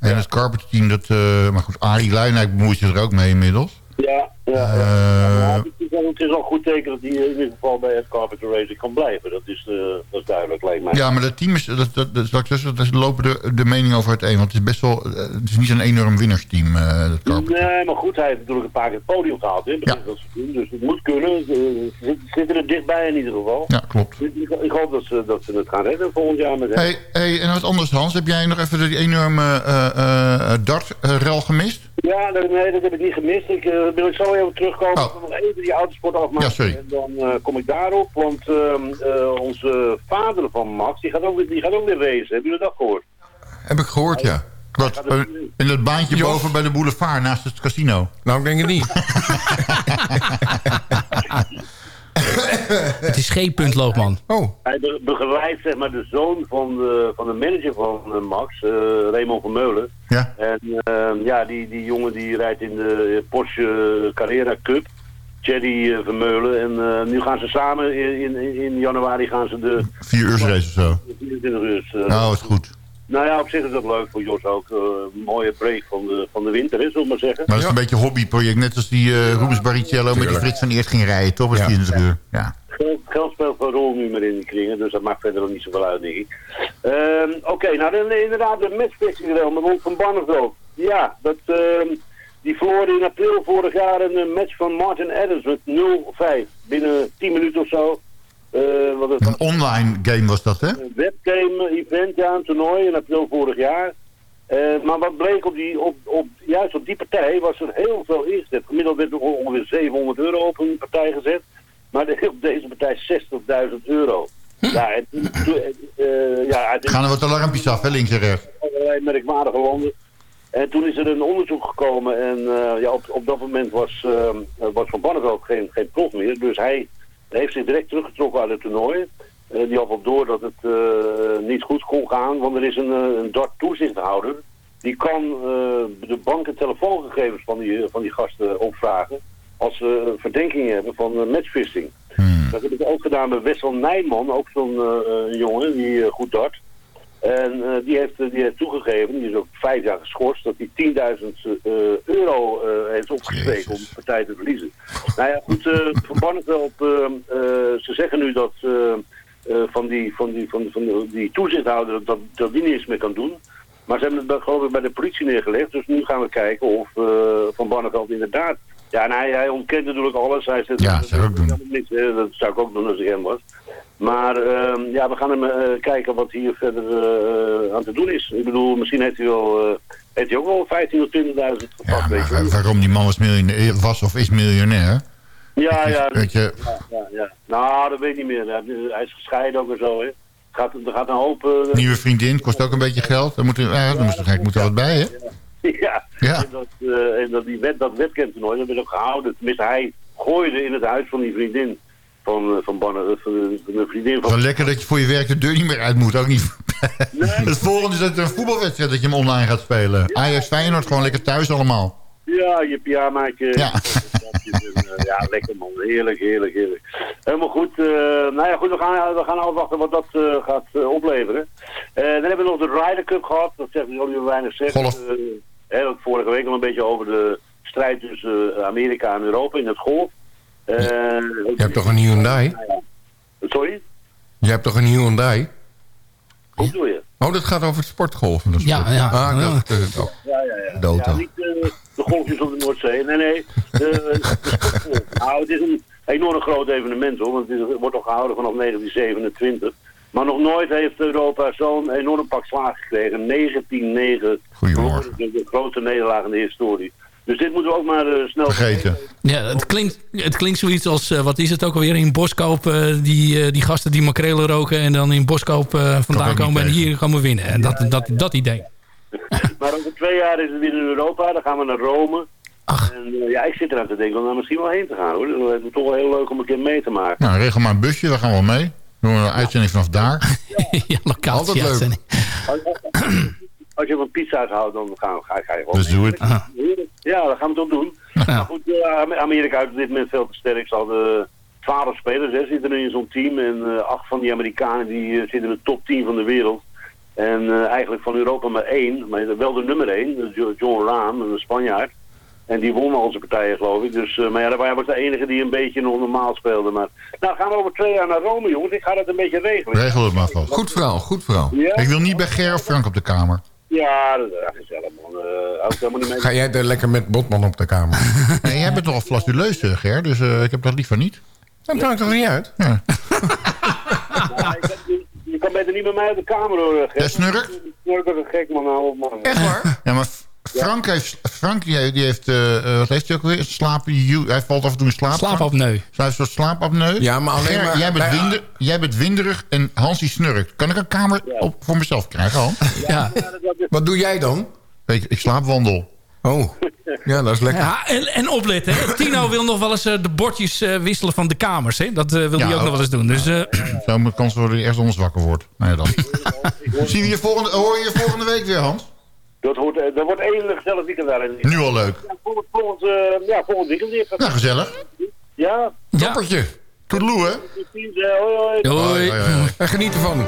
En het Carpenter team, dat, eh, maar goed, Arie Luijendijk bemoeit zich er ook mee inmiddels. Ja, ja. ja. Eh, Ja, het, is al, het is al een goed teken dat hij in ieder geval bij Ed Carpenter Racing kan blijven. Dat is, eh, dat is duidelijk, lijkt mij. Ja, maar dat team is, dat, dat, dat, dat, dat, dat lopen de, de meningen over uiteen. Want het is best wel, eh, het is niet een enorm winnersteam, dat Carpenter. Nee, maar goed, hij heeft natuurlijk een paar keer het podium gehaald het van het seizoen. Dus het moet kunnen. Ze zitten er dichtbij in ieder geval. Ja, klopt. Ik, ik- ik hoop dat ze, dat ze het gaan redden volgend jaar met hem. Hey, hey, en wat anders Hans, heb jij nog even die enorme uh, dartrel gemist? Ja, dat- nee, dat heb ik niet gemist. Ik eh, wil ik zo even terugkomen. Ik wil nog even die autosport afmaken. Ja, sorry. En dan eh, kom ik daarop. Want ehm, eh, onze vader van Max, die gaat ook, weer- die gaat ook weer racen. Hebben jullie dat gehoord? Heb ik gehoord, ja. Wat, in dat baantje Jos. boven bij de boulevard, naast het casino. Nou, ik denk het niet. Het is geen punt, Loogman. Oh. Hij be- begeleidt zeg maar de zoon van de, van de manager van eh, Max, eh, Raymond van Meulen. Ja. En ehm, ja, die, die jongen die rijdt in de Porsche Carrera Cup. Thierry eh, Vermeulen. En eh, nu gaan ze samen in, in, in januari gaan ze de Vier uur race of zo. 24 uur. Nou, is goed. Nou ja, op zich is dat leuk voor Jos ook. Eh, een mooie break van de, van de winter, hè, zullen we maar zeggen. Maar dat is een beetje een hobbyproject. Net als die eh Rubens Barrichello met die. Frits van Eerst ging rijden, toch? Was Ja. 24 uur. Ja. Geld, geld speelt een rol nu meer in die kringen, dus dat maakt verder ook niet zoveel uit, denk ik. Ehm, Oké, nou dan inderdaad de matchfixing wel met Ron van Barneveld. Ja, dat, ehm, die verloor in april vorig jaar een match van Martin Adams met 0-5. Binnen 10 minuten of zo. Eh, wat het Een online game was dat, hè? een webgame-event, ja, een toernooi in april vorig jaar. Eh, maar wat bleek op die, op, op, juist op die partij was er heel veel ingezet. Gemiddeld werd er ongeveer 700 euro op een partij gezet. Maar de- op deze partij 60.000 euro. Ja, en, toen- eh, ja, het Gaan er wat alarmpjes af, hè? Links en rechts. allerlei merkwaardige landen. En toen is er een onderzoek gekomen en eh, ja, op, op dat moment was, was Van Barneveld geen, geen prof meer. Dus hij heeft zich direct teruggetrokken uit het toernooi. Eh, die had op door dat het eh, niet goed kon gaan, want er is een, eh, een dart toezichthouder. Die kan de bank en telefoongegevens van die, van die gasten opvragen als ze verdenkingen hebben van matchfishing. Dat heb ik ook gedaan met Wessel Nijman, ook zo'n jongen die goed dart. En eh, die, heeft, die heeft toegegeven, die is ook vijf jaar geschorst, dat hij 10.000 eh, euro eh, heeft opgestreken om de partij te verliezen. Nou ja, goed, eh Van Barneveld, eh, eh, ze zeggen nu dat eh, eh, van, die, van, die, van, van die, toezichthouder dat, dat die niets meer kan doen. Maar ze hebben het geloof ik bij de politie neergelegd, dus nu gaan we kijken of eh, Van Barneveld inderdaad... Ja, en hij, hij ontkent natuurlijk alles. Hij zegt, Ja, zou ik ook doen. Dat zou ik ook doen als ik hem was. Maar ehm, ja, we gaan hem eh, kijken wat hier verder eh, aan te doen is. Ik bedoel, misschien heeft hij, wel, eh, heeft hij ook wel 15 of 20.000 gepakt, Ja, maar waarom die man was, miljonair, was of is miljonair? Ja, ja, Weet je, ja, ja, ja. Nou, dat weet ik niet meer. Hij is gescheiden ook en zo, hè. Gaat, er gaat een hoop... eh, nieuwe vriendin, kost ook een beetje geld. Daar moet, er- ja, daar moet, er- moet er wat bij, hè? ja, Ja. En, dat, eh, en dat, die wet, dat wetkentoernooi, dat werd ook gehouden. Tenminste, hij gooide in het huis van die vriendin van, eh, van, eh, van, vriendin. Wel lekker dat je voor je werk de deur niet meer uit moet. Ook niet. Het volgende is dat een voetbalwedstrijd dat je hem online gaat spelen. Ajax Feyenoord gewoon lekker thuis allemaal. Ja, je pyjamaatje. Ja. Eh, ja, lekker man. Heerlijk, heerlijk, heerlijk. Helemaal goed. eh, nou ja, goed, we gaan, we gaan afwachten wat dat gaat opleveren. Dan hebben we nog de Ryder Cup gehad. Dat zegt jullie weinig zeggen. Golf. Hè, vorige week al een beetje over de strijd tussen Amerika en Europa in het golf. Eh, Je hebt toch een Hyundai? Sorry? Je hebt toch een Hyundai? Hoe bedoel je? Oh, dat gaat over het sportgolven. Dat is Ja, ja. Ah, dacht, eh, oh. Ja, ja, ja. Niet eh, de golfjes op de Noordzee. Nee, nee. De, nou, het is een enorm groot evenement hoor. Want het, is- het wordt al gehouden vanaf 1927. Maar nog nooit heeft Europa zo'n enorm pak slaag gekregen. 19-9. Goedemorgen. De, de grootste nederlaag in de historie. Dus dit moeten we ook maar eh, snel Vergeten. Ja, het klinkt, het klinkt zoiets als, eh, wat is het ook alweer, in Boskoop, eh, die, eh, die gasten die makrelen roken en dan in Boskoop eh, vandaan komen en hier komen winnen. En dat, dat, dat idee. Maar over twee jaar is het weer in Europa. Dan gaan we naar Rome. En eh, ja, ik zit eraan te denken om daar misschien wel heen te gaan hoor. Het is toch wel heel leuk om een keer mee te maken. Nou, regel maar een busje, daar gaan we wel mee. Doen we een uitzending vanaf daar. ja, locatie Altijd leuk. Als, je van pizza's houdt, dan gaan, ga, ga je gewoon Dus doe het. Ja, dat gaan we toch doen. Maar goed, eh, Am- Amerika is op dit moment veel te sterk. Ze hadden twaalf spelers, hè, zitten er in zo'n team. En eh, acht van die Amerikanen die eh, zitten in de top 10 van de wereld. En eh, eigenlijk van Europa maar één, maar wel de nummer één, dat is Jo- John Rahm, een Spanjaard. En die won al zijn partijen, geloof ik. Dus, eh, maar ja, hij was de enige die een beetje nog normaal speelde. Maar nou, gaan we over twee jaar naar Rome, jongens. Ik ga dat een beetje regelen. Regel het maar vast. Goed verhaal, goed verhaal. Ja, Ik wil niet bij Ger of Frank op de kamer. Ja dat is gezellig, man. Eh houdt helemaal niet mee. Ga jij er lekker met Botman op de kamer? Nee, jij bent toch een flastuleus, Ger, dus eh, ik heb dat liever niet. Dat maakt toch niet uit? Ja. Ja, ik je, je kan beter niet bij mij uit de kamer hoor. Gek. Jij snurkt? Snurk als een gek op, man. Echt waar? Ja, maar Frank heeft, Frank, die, die heeft, eh, eh, wat heeft hij ook weer? Slaap, hij valt af en toe in slaap. Slaapapneu. Hij heeft een soort slaapapneu. Ja, maar alleen Ger, maar- jij, bent bij- winder, jij bent winderig en Hans die snurkt. Kan ik een kamer op, voor mezelf krijgen, Han? Ja. Wat doe jij dan? Ik, ik slaapwandel. Oh, ja, dat is lekker. Ja, en, en opletten. Hè. Tino wil nog wel eens eh, de bordjes eh, wisselen van de kamers. Hè. Dat eh, wil Ja, hij ook ook. nog wel eens doen. Dus eh, Zo moet kans worden dat hij eerst onder wakker wordt. Nou ja, dan. Zien we je volgende, hoor je je volgende week weer, Hans? Dat, wordt, eh, dat wordt één gezellig weekend daarin. Nu al leuk. Ja, volgend, volgend, eh, ja, volgend weekend weer. Nou, gezellig. Ja, ja. Toppertje. Toedeloe, hè? eh, hoi, hoi. Hoi, hoi, hoi. En geniet ervan.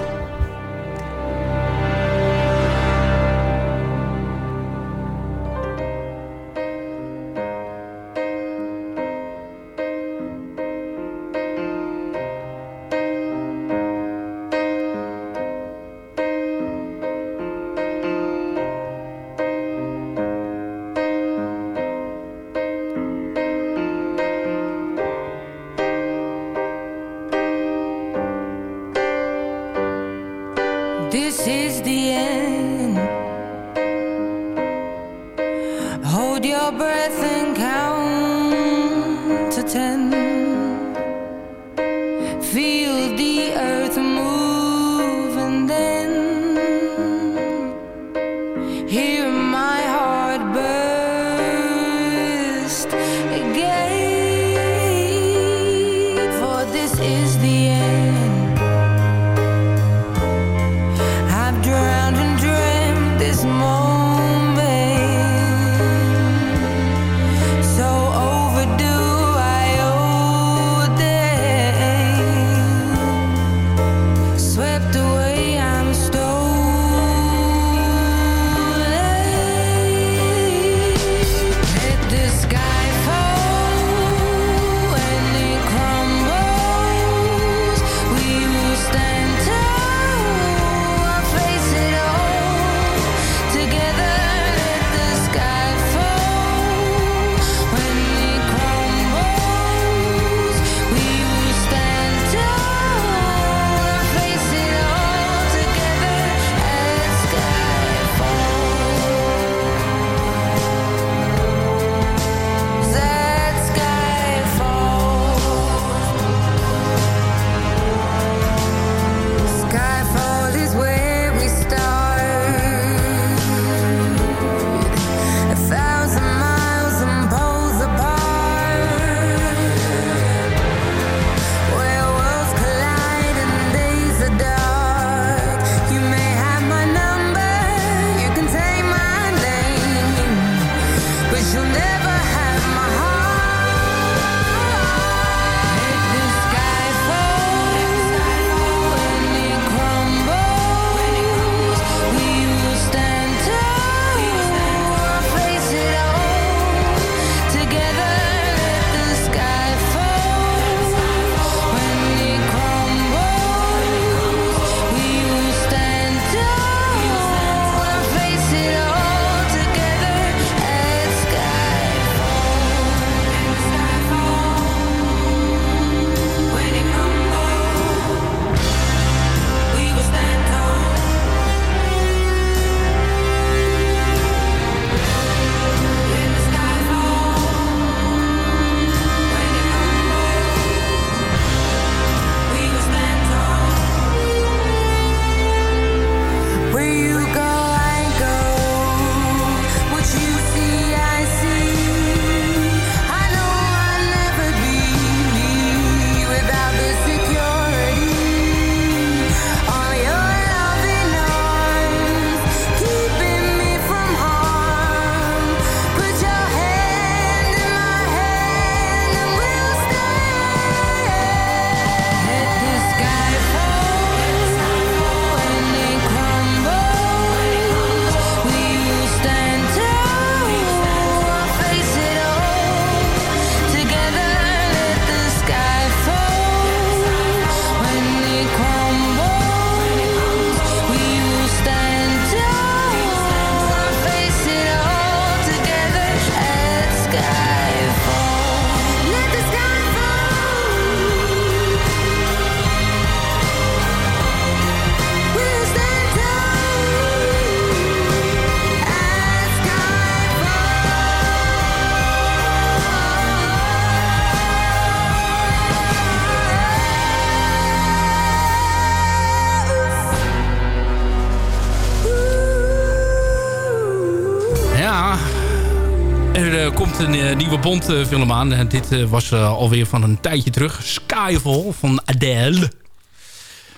Nieuwe Bond-film aan. En dit eh, was eh, alweer van een tijdje terug. Skyfall van Adele.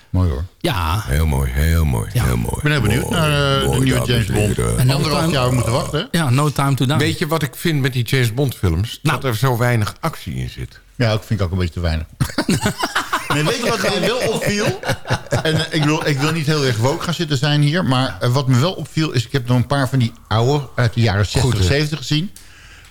Mooi hoor. Ja. Heel mooi, heel mooi, heel mooi. Ik ben heel benieuwd naar eh, de nieuwe James Bond. Anderhalf jaar moeten wachten. hè? Ja, No Time to Die. Weet je wat ik vind met die James Bond films? Dat er zo weinig actie in zit. Ja, dat vind ik ook een beetje te weinig. nee, weet je wat mij wel opviel? En eh, ik wil, ik wil niet heel erg woke gaan zitten zijn hier. Maar eh, wat me wel opviel is... Ik heb nog een paar van die oude uit de jaren 60, Goed, hè? 70 gezien.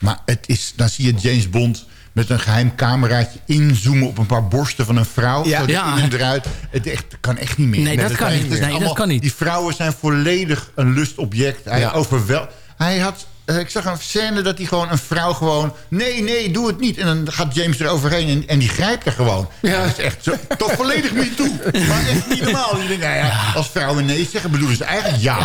Maar het is, dan zie je James Bond met een geheim cameraatje inzoomen op een paar borsten van een vrouw. Ja. Ja. in en eruit. Het echt, kan echt niet meer. Nee, dat kan niet. Nee, dat kan niet. Die vrouwen zijn volledig een lustobject. Hij Ja. overwel... Hij had... eh, Ik zag een scène dat hij gewoon een vrouw gewoon... Nee, nee, doe het niet. En dan gaat James er overheen en, en die grijpt er gewoon. Ja. Dat is echt zo... Toch volledig niet toe. Maar echt niet normaal. Je denkt, nou ja, als vrouwen nee zeggen, bedoelen ze eigenlijk ja.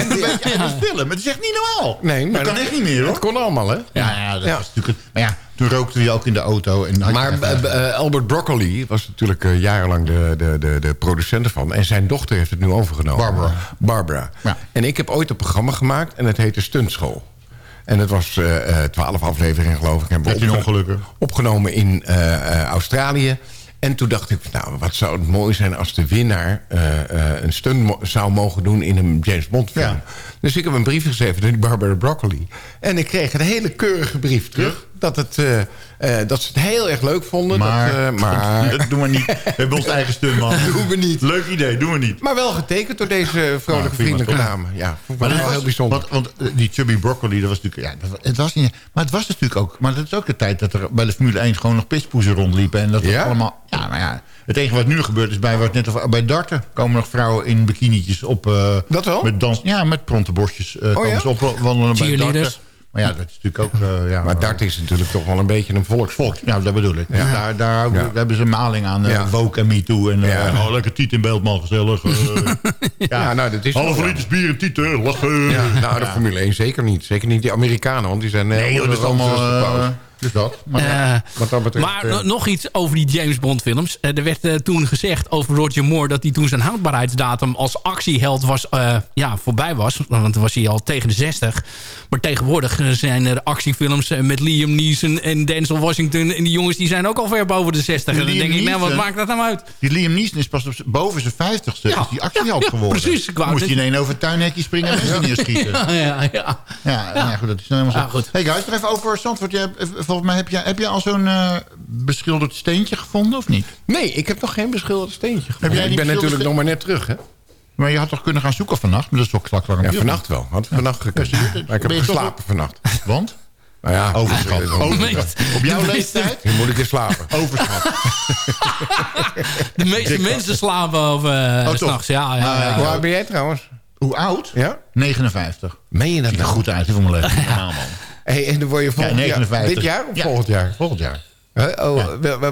Een beetje uit de film. Het is echt niet normaal. Nee, maar dat kan echt niet meer, hoor. Het kon allemaal, hè? Ja, ja, dat was natuurlijk... Maar ja, toen rookte hij ook in de auto. En je Maar even- eh, eh, Albert Broccoli was natuurlijk jarenlang de, de, de, de producent ervan. En zijn dochter heeft het nu overgenomen. Barbara. Barbara. Ja. En ik heb ooit een programma gemaakt en het heette Stuntschool. En het was eh, eh, twaalf afleveringen, geloof ik. Hebben we 13 opge- ongelukken. Opgenomen in eh, Australië. En toen dacht ik, nou, wat zou het mooi zijn als de winnaar een stunt mo- zou mogen doen in een James Bond film. Ja. Dus ik heb een brief geschreven naar die Barbara Broccoli. En ik kreeg een hele keurige brief terug. Dat, het, eh, eh, dat ze het heel erg leuk vonden. Maar, dat, eh, maar, dat doen we niet. We hebben ons eigen stuntman. doen we niet. Leuk idee, doen we niet. Maar wel getekend door deze vrolijke prima, vriendelijke dame. Ja, Maar wel dat heel was- bijzonder. Want, want eh, die chubby broccoli, dat was natuurlijk... Ja, het was niet, maar het was natuurlijk ook... Maar dat is ook de tijd dat er bij de Formule 1 gewoon nog pispoezen rondliepen. En dat Ja? allemaal... Ja, maar ja... Het enige wat nu gebeurt is bij, wat net over, bij darten... komen nog vrouwen in bikinietjes op... eh, Dat wel? Met dans, ja, met pronte borstjes eh, komen ja? ze op wandelen bij darten. Maar ja, dat is natuurlijk ook... eh, ja, maar dart is natuurlijk toch wel een beetje een volksvolk. Ja, dat bedoel ik. Ja. Daar, daar, Ja. daar hebben ze een maling aan. Ja. Woke en MeToo. En Ja. oh, lekker tiet in beeld, man, gezellig. Ja, nou, dat is liters bier en tieten, lachen. Ja, nou, de Formule 1 zeker niet. Zeker niet die Amerikanen, want die zijn... Nee, joh, dat is allemaal... dus dat. Maar, Wat dat betreft... maar no- nog iets over die James Bond films. Eh, er werd eh, toen gezegd over Roger Moore... dat hij toen zijn houdbaarheidsdatum als actieheld was, eh, ja, voorbij was. Want toen was hij al tegen de 60. Maar tegenwoordig eh, zijn er actiefilms eh, met Liam Neeson en Denzel Washington. En die jongens die zijn ook al ver boven de 60. En dan denk ik, nou, wat maakt dat nou uit? die Liam Neeson is pas op, boven zijn vijftigste. Ja, is die actieheld ja, ja, geworden. precies, Moest hij ineens over het tuinhekje springen en mensen neerschieten. Ja, Ja, ja, ja. ja, goed, dat is nou helemaal zo. Ja, goed. Hey guys, nog even over Zandvoort. Je hebt, eh, volgens mij heb je, heb je al zo'n beschilderd steentje gevonden, of niet? Nee, ik heb nog geen beschilderd steentje jij gevonden. Ik ben natuurlijk nog maar net terug, hè? Maar je had toch kunnen gaan zoeken vannacht? Maar dat is ook straks lang Ja, vannacht wel. Had vannacht gekund. Maar ik heb toch geslapen vannacht. Want? Nou ja, Overschat. eh, Overschat. Op jouw leeftijd? Nu moet ik eens slapen. Overschat. De meeste mensen slapen over uh, toch? s'nachts. Ja, ja, Ah, ja. Hoe oud ben jij trouwens? Hoe oud? Ja? 59. Meen je dat Ziet er nou? goed uit, voor mijn leven. Normaal, man. Hey, en dan word je volgend Ja, 59. jaar... Dit jaar of Ja. volgend jaar? Volgend jaar. Huh? Oh,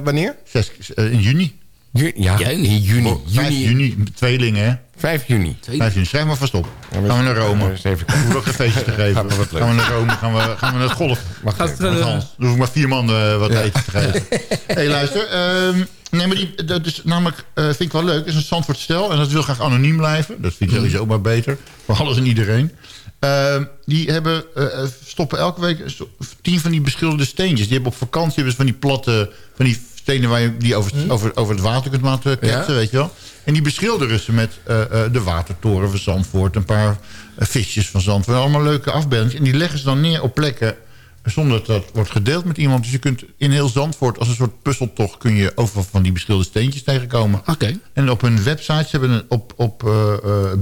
wanneer? Zes, eh, in juni. Ju- ja, Juni. in juni. 5 juni. Tweelingen, hè? 5 juni. 5 juni. Schrijf maar vast op. Gaan we naar Rome. Hoeveel ook een feestje te geven. Wat leuk. Gaan we naar Rome. Gaan we, gaan we naar het golf. Wacht Gaat het, eh, Hans. Dan hoef ik maar vier man eh, wat eten te geven. Hé, hey, luister. ehm, nee, maar die, dat is namelijk, eh, vind ik wel leuk. Het is een Zandvoort stel. En dat wil graag anoniem blijven. Dat vind ik sowieso maar beter. Voor alles en iedereen. Ehm, die hebben, stoppen elke week tien van die beschilderde steentjes. Die hebben op vakantie hebben ze van die platte... van die stenen waar je die over, over, over het water kunt laten ketsen, Ja. weet je wel. En die beschilderen ze met eh, eh, de watertoren van Zandvoort. Een paar eh, visjes van Zandvoort. Allemaal leuke afbeeldingen. En die leggen ze dan neer op plekken zonder dat dat wordt gedeeld met iemand. Dus je kunt in heel Zandvoort als een soort puzzeltocht... kun je overal van die beschilderde steentjes tegenkomen. Oké. En op hun website, ze hebben een, op, op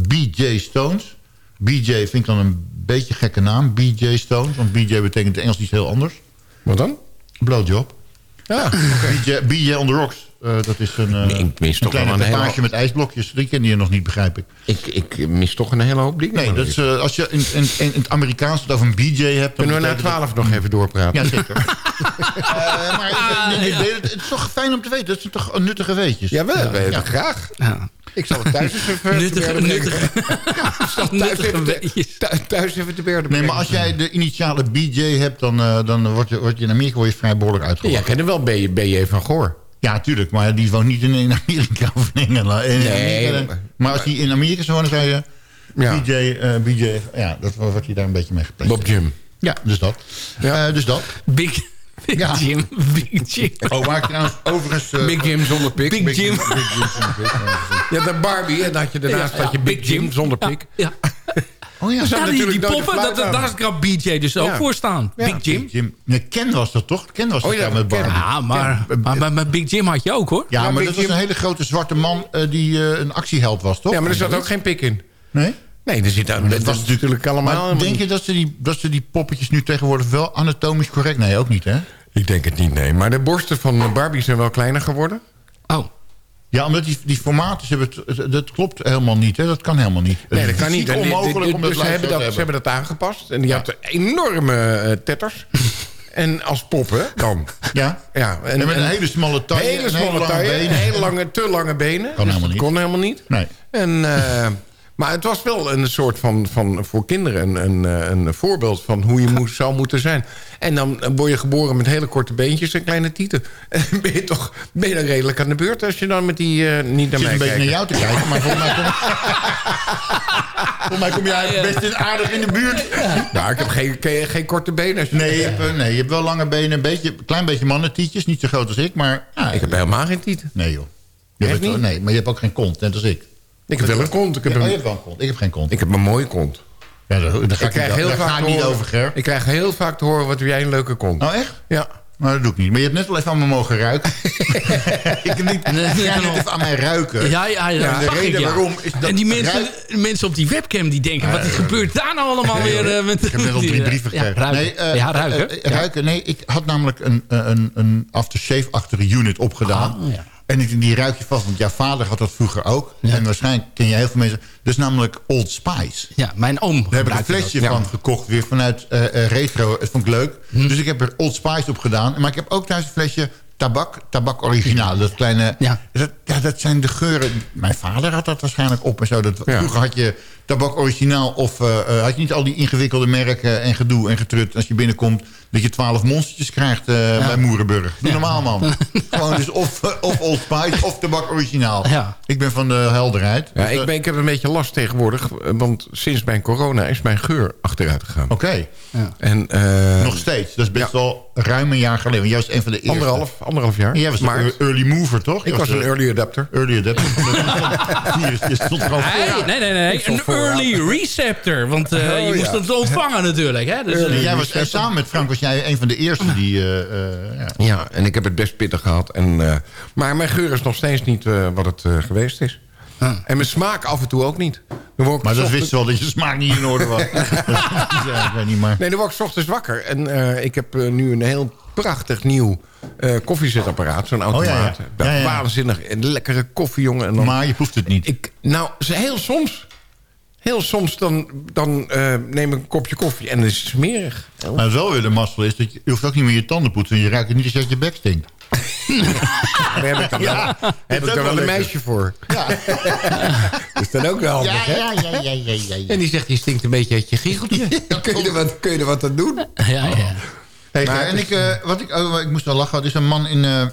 BJ Stones... BJ vind ik dan een beetje gekke naam, BJ Stones. Want BJ betekent in het Engels iets heel anders. Wat dan? Blowjob. Ja, BJ, BJ on the Rocks. Eh, dat is een, eh, Nee, ik mis een toch kleine een hele- met ijsblokjes. Die kende je nog niet, begrijp ik. ik, ik mis toch een hele hoop dingen. Nee, dat is, eh, als je in, in, in het Amerikaans het over een BJ hebt... Kunnen we na betekent dat- 12 nog even doorpraten? Ja, zeker. Eh, maar ik- ik- ik- ik- het is toch fijn om te weten. Dat zijn toch nuttige weetjes. Ja, wel, we- Ja. graag. Ja. Ik zal het thuis even Nuttige, te Thuis even, weetjes. te- thu- thuis even te berden Nee, maar als jij de initiale BJ hebt, dan, eh, dan word, je, word je in Amerika word je vrij behoorlijk Ja, uitgelachen. jij kent hem wel, BJ, BJ van Goor. Ja, tuurlijk. Maar die woont niet in, in Amerika of in Engeland. In Nee, Amerika, maar- maar als die in Amerika zou wonen, zou je... Ja. BJ, eh, BJ, ja, dat wordt hij daar een beetje mee gepleegd. Bob Jim. Ja, dus dat. Eh, dus dat. Big, Big Ja. Jim. Big Jim. Oh, waar ik trouwens overigens... eh, Big Jim zonder pik. Big Jim. Big Jim zonder pik, ja, de Barbie. En dan had je daarnaast Ja, had je Big Big Jim Jim. zonder pik. Ja. Oh ja, Ja, die, die poppen, dat, daar kan BJ dus ook voor staan. Ja. Big Jim. Jim. Nee, Ken was dat toch? Ken was dat Oh ja, met. Barbie. Ja, maar, maar, maar met Big Jim had je ook hoor. Ja, maar Big dat was Jim- een hele grote zwarte man eh, die eh, een actieheld was, toch? Ja, maar er zat ook geen pik in. Nee? Nee, er zit daar, dat was natuurlijk allemaal... Maar denk je dat ze, die, dat ze die poppetjes nu tegenwoordig wel anatomisch correct... Nee, ook niet, hè? Ik denk het niet, nee. Maar de borsten van Barbie zijn wel kleiner geworden. Oh. Ja, omdat die, die formaten, hebben het- dat klopt helemaal niet, hè? Dat kan helemaal niet. Nee, dat kan is niet. Die- onmogelijk om dat dus ze hebben dat, ze hebben dat aangepast. En die had enorme eh, tetters. en als poppen dan. Ja? Ja, En met een hele smalle taille Hele smalle lange taille, hele lange, te lange benen. Kan Dus helemaal dat niet. kon helemaal niet. Nee. En, eh, maar het was wel een soort van, van voor kinderen een, een, eh, een voorbeeld van hoe je moest, zou moeten zijn. En dan word je geboren met hele korte beentjes en kleine tieten. En ben je toch ben je dan redelijk aan de beurt als je dan met die eh, niet naar mij een beetje kijkt. naar jou te kijken, maar volgens mij kom, volgens mij kom jij best in aardig in de buurt. Nou, ik heb geen, geen, korte benen. Nee, je hebt, eh, nee, je hebt wel lange benen, een beetje, klein beetje mannentietjes. Niet zo groot als ik, maar... Ja, Ik heb helemaal geen tieten. Nee, joh. Je hebt niet? nee, maar je hebt ook geen kont, net als ik. Ik heb wel een kont. Ik heb, Ja, oh, een, je hebt wel een kont. Ik heb geen kont. ik heb een mooie kont. Ja, daar, daar ga Ik ik, heel daar vaak ga ik niet horen- over, Ger. Ik krijg heel vaak te horen wat jij een leuke kont. Oh, echt? Ja. Maar dat doe ik niet. Maar je hebt net wel even aan me mogen ruiken. ik heb niet... Ga net even aan mij ruiken. Ja, ja, ja, de zag ik, reden ja. waarom is dat... en die mensen, ruik- mensen op die webcam die denken... wat gebeurt daar nou allemaal weer? eh, met Ik heb net al drie eh, brieven ja, gekregen. ruiken. Nee, eh, ja, ruiken. ruiken. Nee, ik had namelijk een, een, een aftershave-achtige unit opgedaan. Ah, ja. En ik, die ruik je vast, want jouw vader had dat vroeger ook. En waarschijnlijk ken je heel veel mensen. Dat is namelijk Old Spice. ja, mijn oom Daar heb ik een flesje van gekocht, weer vanuit eh, eh, retro. Dat vond ik leuk. Hm. Dus ik heb er Old Spice op gedaan. Maar ik heb ook thuis een flesje tabak. Tabak originaal. Dat kleine... Ja. Dat, ja, dat zijn de geuren. Mijn vader had dat waarschijnlijk op en zo. Dat, Ja. Vroeger had je tabak originaal of eh, eh, had je niet al die ingewikkelde merken en gedoe en getrut. Als je binnenkomt dat je twaalf monstertjes krijgt eh, bij Moerenburg. Doe normaal man. Gewoon dus of, of Old Spice of tabak originaal. Ja. Ik ben van de helderheid. Ja, Dus, ik, ben, ik heb een beetje last tegenwoordig. Want sinds mijn corona is mijn geur achteruit gegaan. Oké. En, eh, Nog steeds. Dat is best wel ruim een jaar geleden. Want jij was een van de eerste. anderhalf, anderhalf jaar. En jij was Maart. een early mover, toch? Ik was een early adapter. early adapter. Hier, je stond gewoon Nee, nee, nee, Een. Early receptor. Want eh, Oh, je moest ja. het ontvangen natuurlijk. Hè? Dus, eh, jij was, en samen met Frank was jij een van de eerste die... eh, eh, ja. Ja, en ik heb het best pittig gehad. En, eh, maar mijn geur is nog steeds niet eh, wat het eh, geweest is. En mijn smaak af en toe ook niet. Dan word ik Maar dat wist je wel dat je smaak niet in orde was. ja, ik weet niet, maar... Nee, dan word ik 's ochtends wakker. En eh, ik heb eh, nu een heel prachtig nieuw eh, koffiezetapparaat. Zo'n automaat. Oh, ja, ja. Ja, ja. Waanzinnig. En lekkere koffie, jongen. En dan, Maar je proeft het niet. ik, nou, ze- heel soms. Heel soms dan, dan eh, neem ik een kopje koffie en is smerig. Maar het wel weer de mazzel is dat je, je hoeft ook niet meer je tanden poetsen. Je ruikt het niet als je uit je bek stinkt. Daar heb ik dan wel, Ja, dat heb is ik dan wel wel een meisje voor. Ja, Dat is dan ook wel handig, hè? ja, ja, ja, ja, ja. En die zegt, je stinkt een beetje uit je giecheltje. kun, je er wat, kun je er wat aan doen? ja, ja. Hey, Maar en ik, eh, wat ik, oh, ik moest wel lachen. Er is een man in, eh,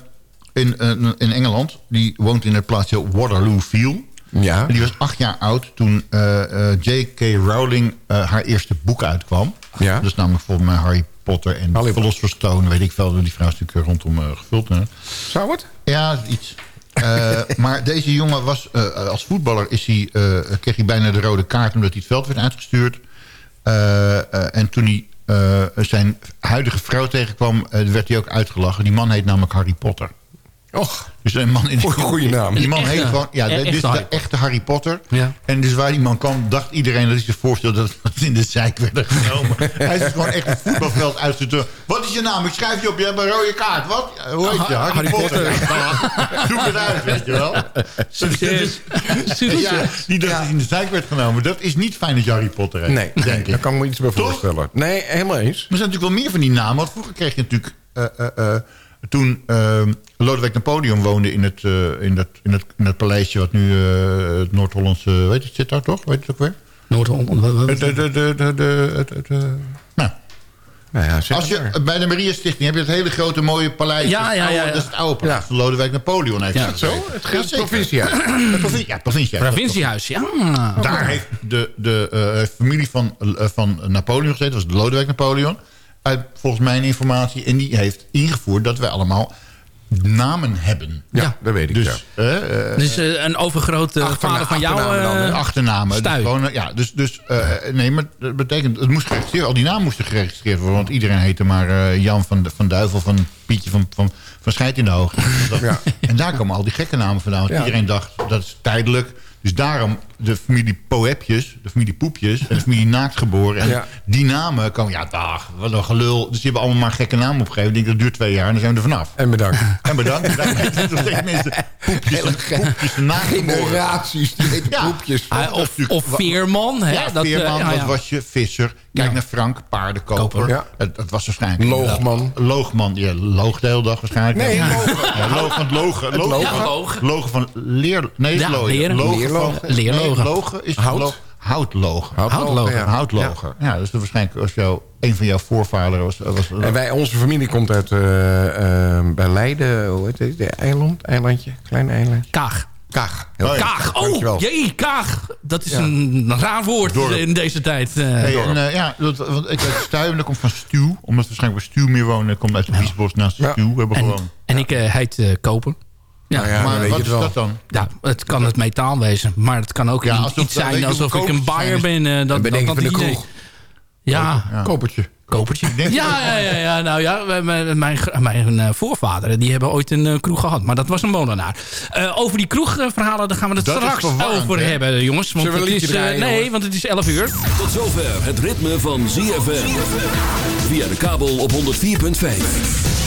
in, in Engeland. Die woont in het plaatsje Waterloo Field. Ja. En die was acht jaar oud toen eh, eh, J.K. Rowling eh, haar eerste boek uitkwam. Ja. Dat is namelijk volgens mij Harry Potter en Harry Philosopher's Stone. Weet ik veel, die vrouw is natuurlijk rondom gevuld. Hè. Zou het? Ja, iets. Maar deze jongen was, als voetballer is hij, kreeg hij bijna de rode kaart... omdat hij het veld werd uitgestuurd. En toen hij zijn huidige vrouw tegenkwam... werd hij ook uitgelachen. Die man heet namelijk Harry Potter. Och, Dus een man in goeie naam. Die man heet gewoon... Ja, e- dit is de echte Harry Potter. Ja. En dus waar die man kwam, dacht iedereen dat hij zich voorstelde... dat het in de zijk werd genomen. hij is gewoon echt het voetbalveld uitgestuurd. Wat is je naam? Ik schrijf je op, je hebt een rode kaart. Wat? Hoe heet je? Harry, Harry Potter. Zoek het uit, weet je wel. Succes. Ja, die dacht dat hij in de zijk werd genomen. Dat is niet fijn dat je Harry Potter heet. nee, denk ik. daar kan ik me iets bij Toch? voorstellen. Nee, helemaal eens. Maar er zijn natuurlijk wel meer van die namen. Want vroeger kreeg je natuurlijk... eh, eh, eh, toen uh, Lodewijk Napoleon woonde in het, uh, in dat, in het, in het paleisje... wat nu uh, het Noord-Hollandse... weet je, zit daar toch? Weet je het ook weer? Noord-Holland. Het, het, het, het, het, het, het, nou, Nou ja, Als het je, maar. bij de Maria Stichting heb je het hele grote mooie paleis. Ja, ja, ja, ja. Dat is het oude paleis Lodewijk Napoleon. Heeft Ja. dat zo? Het Ja, provinciehuis. Het provincie- Ja, provinciehuis. Provinciehuis, ja. Daar heeft de, de eh, familie van, eh, van Napoleon gezeten. Dat was de Lodewijk Napoleon. Uit, volgens mijn informatie. En die heeft ingevoerd dat wij allemaal namen hebben. Ja, dat weet ik, Dus, eh, eh, Dus eh, een overgrote vader van jou... achternamen dan, hè? achternamen. Dus, gewoon, ja, dus, dus eh, nee, maar dat betekent, het moest geregistreerd Al die namen moesten geregistreerd worden. Want iedereen heette maar eh, Jan van, van Duivel, van Pietje, van, van, van Scheid in de Hoogte. Dat- Ja. En daar komen al die gekke namen vandaan. Want Ja. iedereen dacht, dat is tijdelijk. Dus daarom de familie Poepjes, de familie Poepjes en de familie Naaktgeboren. En Ja. die namen komen, ja, dag, wat een gelul. Dus die hebben allemaal maar gekke namen opgegeven. Ik denk, dat duurt twee jaar en dan zijn we er vanaf. En bedankt. En bedankt. Mensen poepjes, en, poepjes en naaktgeboren. Generaties, die heten Ja. poepjes. Ah, of, of Veerman. Hè? Ja, dat, Veerman, ja. dat was je visser. Kijk Ja. naar Frank, paardenkoper. Koper. Ja. Dat, dat was waarschijnlijk... Loogman. Loogman, ja, loog de hele dag waarschijnlijk. Nee. Ja, loog van het logen. Logen, logen. van, leer... Nee, Ja, leren. Leerlogen. van- Leerlogen. Logen is Hout. lo- houtlogen. Houtlogen. Ja. Houtlogen. Ja. dus dat waarschijnlijk was jou, een van jouw voorvaderen was... was En wij, onze familie komt uit eh, eh, bij Leiden, hoe heet het? De eiland, eilandje, klein eilandje. Kaag. Kaag. Heel Oh ja. Kaag. Oh, jee, Kaag. Dat is Ja. een raar woord Dorp. in deze tijd. eh. Hey, en, ja, dat, want ik uit dat komt van Stuw. Omdat we waarschijnlijk bij Stuw meer wonen. komt uit de Biesbos naast Ja. Stuw. We hebben en, gewoon... en ik heet Koper. Ja, Nou ja, maar weet wat je is wel. dat dan? Ja, het kan het metaal wezen. Maar het kan ook Ja, alsof- iets zijn alsof ik een buyer ben. eh, dat, ben dat, ik van de kroeg. Ja, Ja. Kopertje. kopertje. Ja, ja, ja, ja, nou ja, mijn, mijn, mijn eh, voorvaderen die hebben ooit een eh, kroeg gehad. Maar dat was een molenaar. Eh, over die kroegverhalen, daar gaan we het Dat straks verwarrend, over hè? hebben, jongens. Want het is, draaien, Nee, want het is 11 uur. Tot zover het ritme van ZFM. Via de kabel op 104.5.